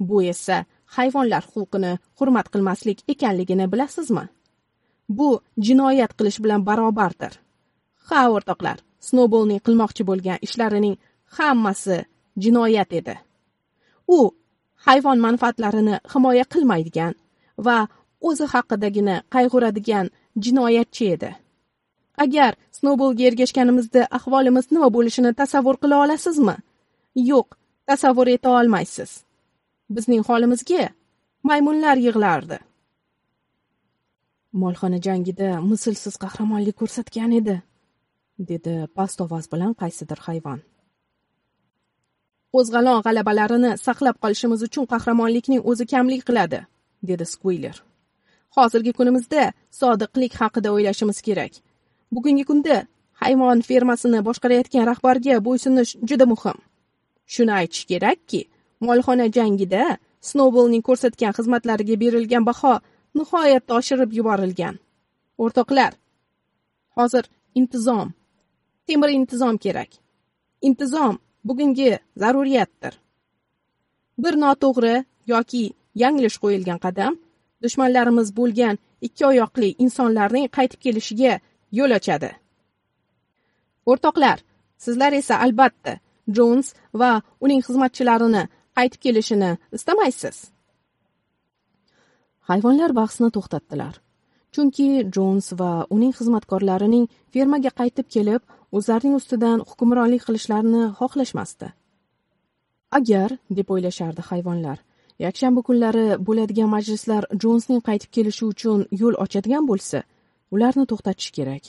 Bu esa hayvonlar huquqini hurmat qilmaslik ekanligini bilasizmi? Bu jinoyat qilish bilan barobardir. Ha o'rtoqlar snoubolning qilmoqchi bo'lgan ishlarining hammasi jinoyat edi. U hayvon manfaatlarini himoya qilmaydigan va o'zi haqidagina qayg'uradigan jinoyatchi edi. Agar snowballga ergashganimizda ahvolimiz nima bo'lishini tasavvur qila olasizmi? Yo'q tasavvur eta olmaysiz. Bizning holimizga maymunlar yig'lardi. Molxona jangida mislsiz qahramonlik ko'rsatgan edi dedi past ovoz bilan qaysidir hayvon. Qo'zg'alon g'alabalarini saqlab qolishimiz uchun qahramonlikning o'zi kamlik qiladi dedi skuiler hozirgi kunimizda sodiqlik haqida o'ylashimiz kerak. Bugungi kunda hayvon fermasini boshqarayotgan rahbarga bo'ysunish juda muhim. Shuni aytish kerakki molxona jangida snowballning ko'rsatgan xizmatlariga berilgan baho nihoyatda oshirib yuborilgan. O'rtoqlar hozir intizom. Temir intizom kerak. Intizom bugungi zaruriyatdir. Bir noto'g'ri yoki yanglish qo'yilgan qadam dushmanlarimiz bo'lgan ikki oyoqli insonlarning qaytib kelishiga yo'l ochadi. O'rtoqlar sizlar esa albatta jons va uning xizmatchilarini qaytib kelishini istamaysiz. Hayvonlar bahsni to'xtatdilar. Chunki jons va uning xizmatkorlarining fermaga qaytib kelib o'zlarining ustidan hukmronlik qilishlarini xohlashmasdi. Agar deb o'ylashardi hayvonlar yakshanba kunlari bo'ladigan majlislar jonsning qaytib kelishi uchun yo'l ochadigan bo'lsa ularni to'xtatish kerak.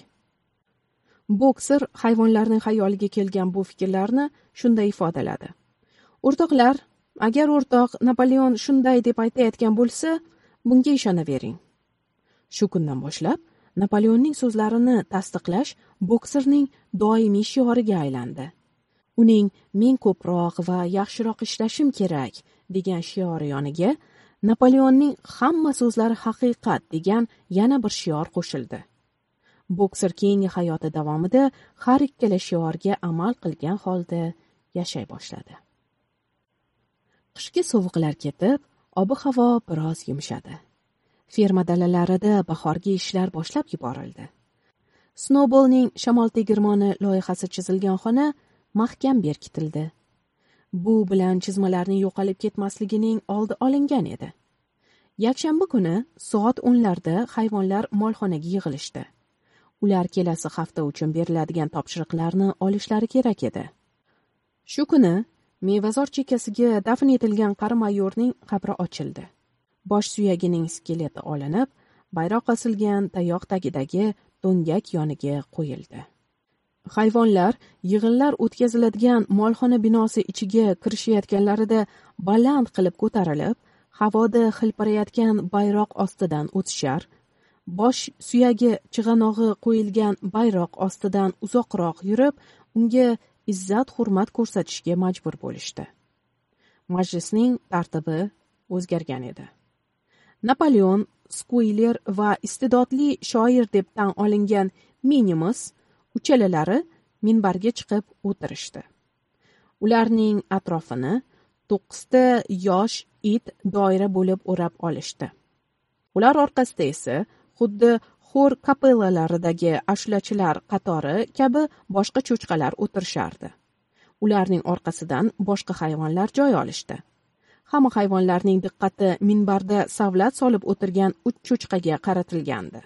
Bokser hayvonlarning xayoliga kelgan bu fikrlarni shunday ifodaladi. O'rtoqlar agar o'rtoq napoleon shunday deb aytayotgan bo'lsa bunga ishonavering shu kundan boshlab napoleonning so'zlarini tasdiqlash bokserning doimiy shioriga aylandi. Uning men ko'proq va yaxshiroq ishlashim kerak degan shiori yoniga napoleonning hamma so'zlari haqiqat degan yana bir shior qo'shildi. Bokser keyingi hayoti davomida har ikkala shiorga amal qilgan holda yashay boshladi. Qishki sovuqlar ketib ob havo biroz yumshadi. Ferma dalalarida bahorgi ishlar boshlab yuborildi. Snowballning shamol tegirmoni loyihasi chizilgan xona mahkam berkitildi. Bu bilan chizmalarning yo'qolib ketmasligining oldi olingan edi. Yakshanba kuni soat o'nlarda hayvonlar molxonaga yig'ilishdi. Ular kelasi hafta uchun beriladigan topshiriqlarni olishlari kerak edi. Shu kuni mevazor chekkasiga dafn etilgan qari mayorning qabri ochildi. Bosh suyagining skeleti olinib bayroq osilgan tayoq tagidagi do'ngak yoniga qo'yildi. Hayvonlar yig'inlar o'tkaziladigan molxona binosi ichiga kirishayotganlarida baland qilib ko'tarilib havoda hilpirayotgan bayroq ostidan o'tishar. Bosh suyagi chig'anog'i qo'yilgan bayroq ostidan uzoqroq yurib unga izzat hurmat ko'rsatishga majbur bo'lishdi. Majlisning tartibi o'zgargan edi. Napoleon skuyler va iste'dodli shoir deb tan olingan minimus uchalalari minbarga chiqib o'tirishdi. Ularning atrofini to'qqizta yosh it doira bo'lib o'rab olishdi. Ular orqasida esa xuddi xor kapellalaridagi ashulachilar qatori kabi boshqa cho'chqalar o'tirishardi. Ularning orqasidan boshqa hayvonlar joy olishdi. Hamma hayvonlarning diqqati minbarda savlat solib o'tirgan uch cho'chqaga qaratilgandi.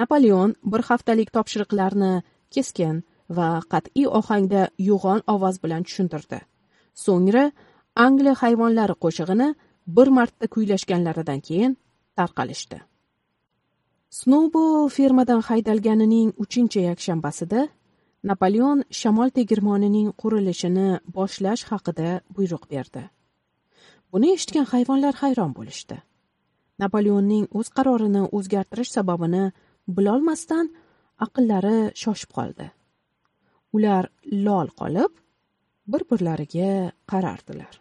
Napoleon bir haftalik topshiriqlarni keskin va qat'iy ohangda yo'g'on ovoz bilan tushuntirdi. So'ngra angliya hayvonlari qo'shig'ini bir marta kuylashganlaridan keyin tarqalishdi. Snowball fermadan haydalganining uchinchi yakshanbasida napoleon shamol tegirmonining qurilishini boshlash haqida buyruq berdi. Buni eshitgan hayvonlar hayron bo'lishdi. Napoleonning o'z qarorini o'zgartirish sababini bilolmasdan aqllari shoshib qoldi. Ular lol qolib bir birlariga qarardilar.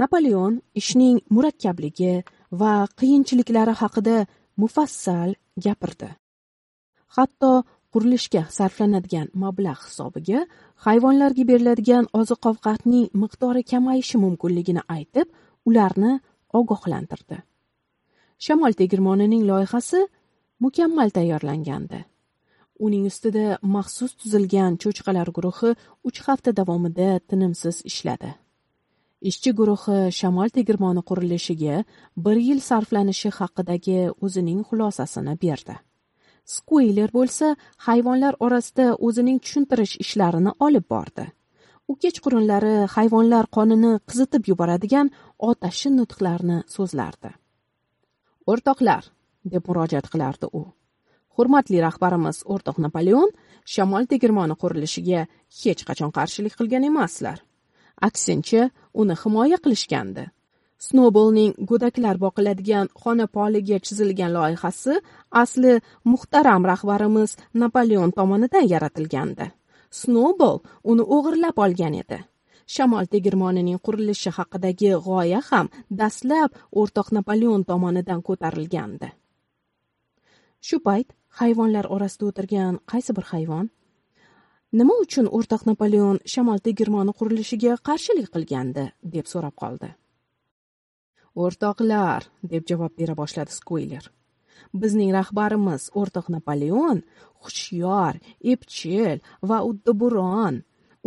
Napoleon ishning murakkabligi va qiyinchiliklari haqida mufassal gapirdi. Hatto qurilishga sarflanadigan mablag' hisobiga hayvonlarga beriladigan oziq ovqatning miqdori kamayishi mumkinligini aytib ularni ogohlantirdi. Shamol tegirmonining loyihasi mukammal tayyorlangandi. Uning ustida maxsus tuzilgan cho'chqalar guruhi uch hafta davomida tinimsiz ishladi. Ishchi guruhi shamol tegirmoni qurilishiga bir yil sarflanishi haqidagi o'zining xulosasini berdi. Skuyler bo'lsa hayvonlar orasida o'zining tushuntirish ishlarini olib bordi. U kechqurunlari hayvonlar qonini qizitib yuboradigan otashin nutqlarni so'zlardi. O'rtoqlar deb murojaat qilardi u. Hurmatli rahbarimiz o'rtoq napoleon shamol tegirmoni qurilishiga hech qachon qarshilik qilgan emaslar. Aksincha uni himoya qilishgandi. Snoubolning go'daklar boqiladigan xona poliga chizilgan loyihasi asli muhtaram rahbarimiz napoleon tomonidan yaratilgandi. Snowball uni o'g'irlab olgan edi. Shamol tegirmonining qurilishi haqidagi g'oya ham dastlab o'rtoq napoleon tomonidan ko'tarilgandi. Shu payt hayvonlar orasida o'tirgan qaysi bir hayvon nima uchun o'rtoq napoleon shamol tegirmoni qurilishiga qarshilik qilgandi deb so'rab qoldi. O'rtoqlar deb javob bera boshladi skuyler bizning rahbarimiz o'rtoq napoleon hushyor epchil va uddaburon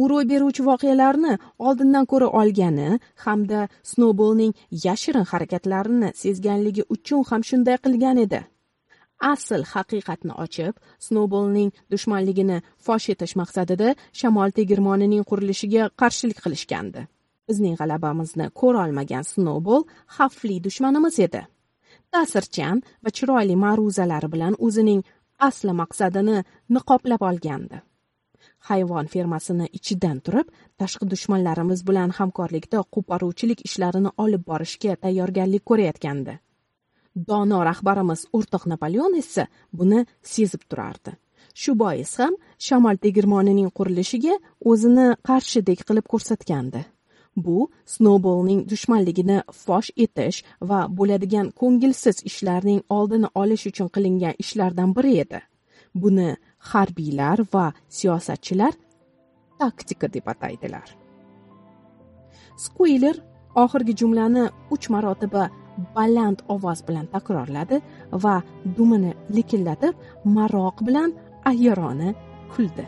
u ro'y beruvchi voqealarni oldindan ko'ra olgani hamda snowballning yashirin harakatlarini sezganligi uchun ham shunday qilgan edi. Asl haqiqatni ochib snoubolning dushmanligini fosh etish maqsadida shamol tegirmonining qurilishiga qarshilik qilishgandi. Bizning g'alabamizni ko'rolmagan snowball xavfli dushmanimiz edi. Ta'sirchan va chiroyli ma'ruzalari bilan o'zining asli maqsadini niqoblab olgandi. Hayvon fermasini ichidan turib tashqi dushmanlarimiz bilan hamkorlikda qo'poruvchilik ishlarini olib borishga tayyorgarlik ko'rayotgandi. Dono rahbarimiz o'rtoq napoleon esa buni sezib turardi. Shu bois ham shamol tegirmonining qurilishiga o'zini qarshidek qilib ko'rsatgandi. Bu snoubolning dushmanligini fosh etish va bo'ladigan ko'ngilsiz ishlarning oldini olish uchun qilingan ishlardan biri edi. Buni harbiylar va siyosatchilar taktika deb ataydilar. Skuyler oxirgi jumlani uch marotaba baland ovoz bilan takrorladi va dumini likillatib maroq bilan ayyorona kuldi.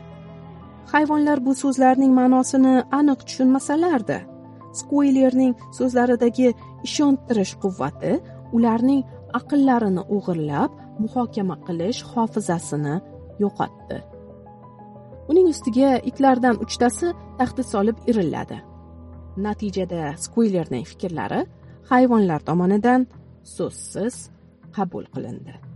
Hayvonlar bu so'zlarning ma'nosini aniq tushunmasalardi. Skuylerning so'zlaridagi ishontirish quvvati ularning aqllarini o'g'irlab muhokama qilish hofizasini yo'qotdi. Uning ustiga itlardan uchtasi taxti solib irilladi. Natijada skuylerning fikrlari hayvonlar tomonidan so'zsiz qabul qilindi.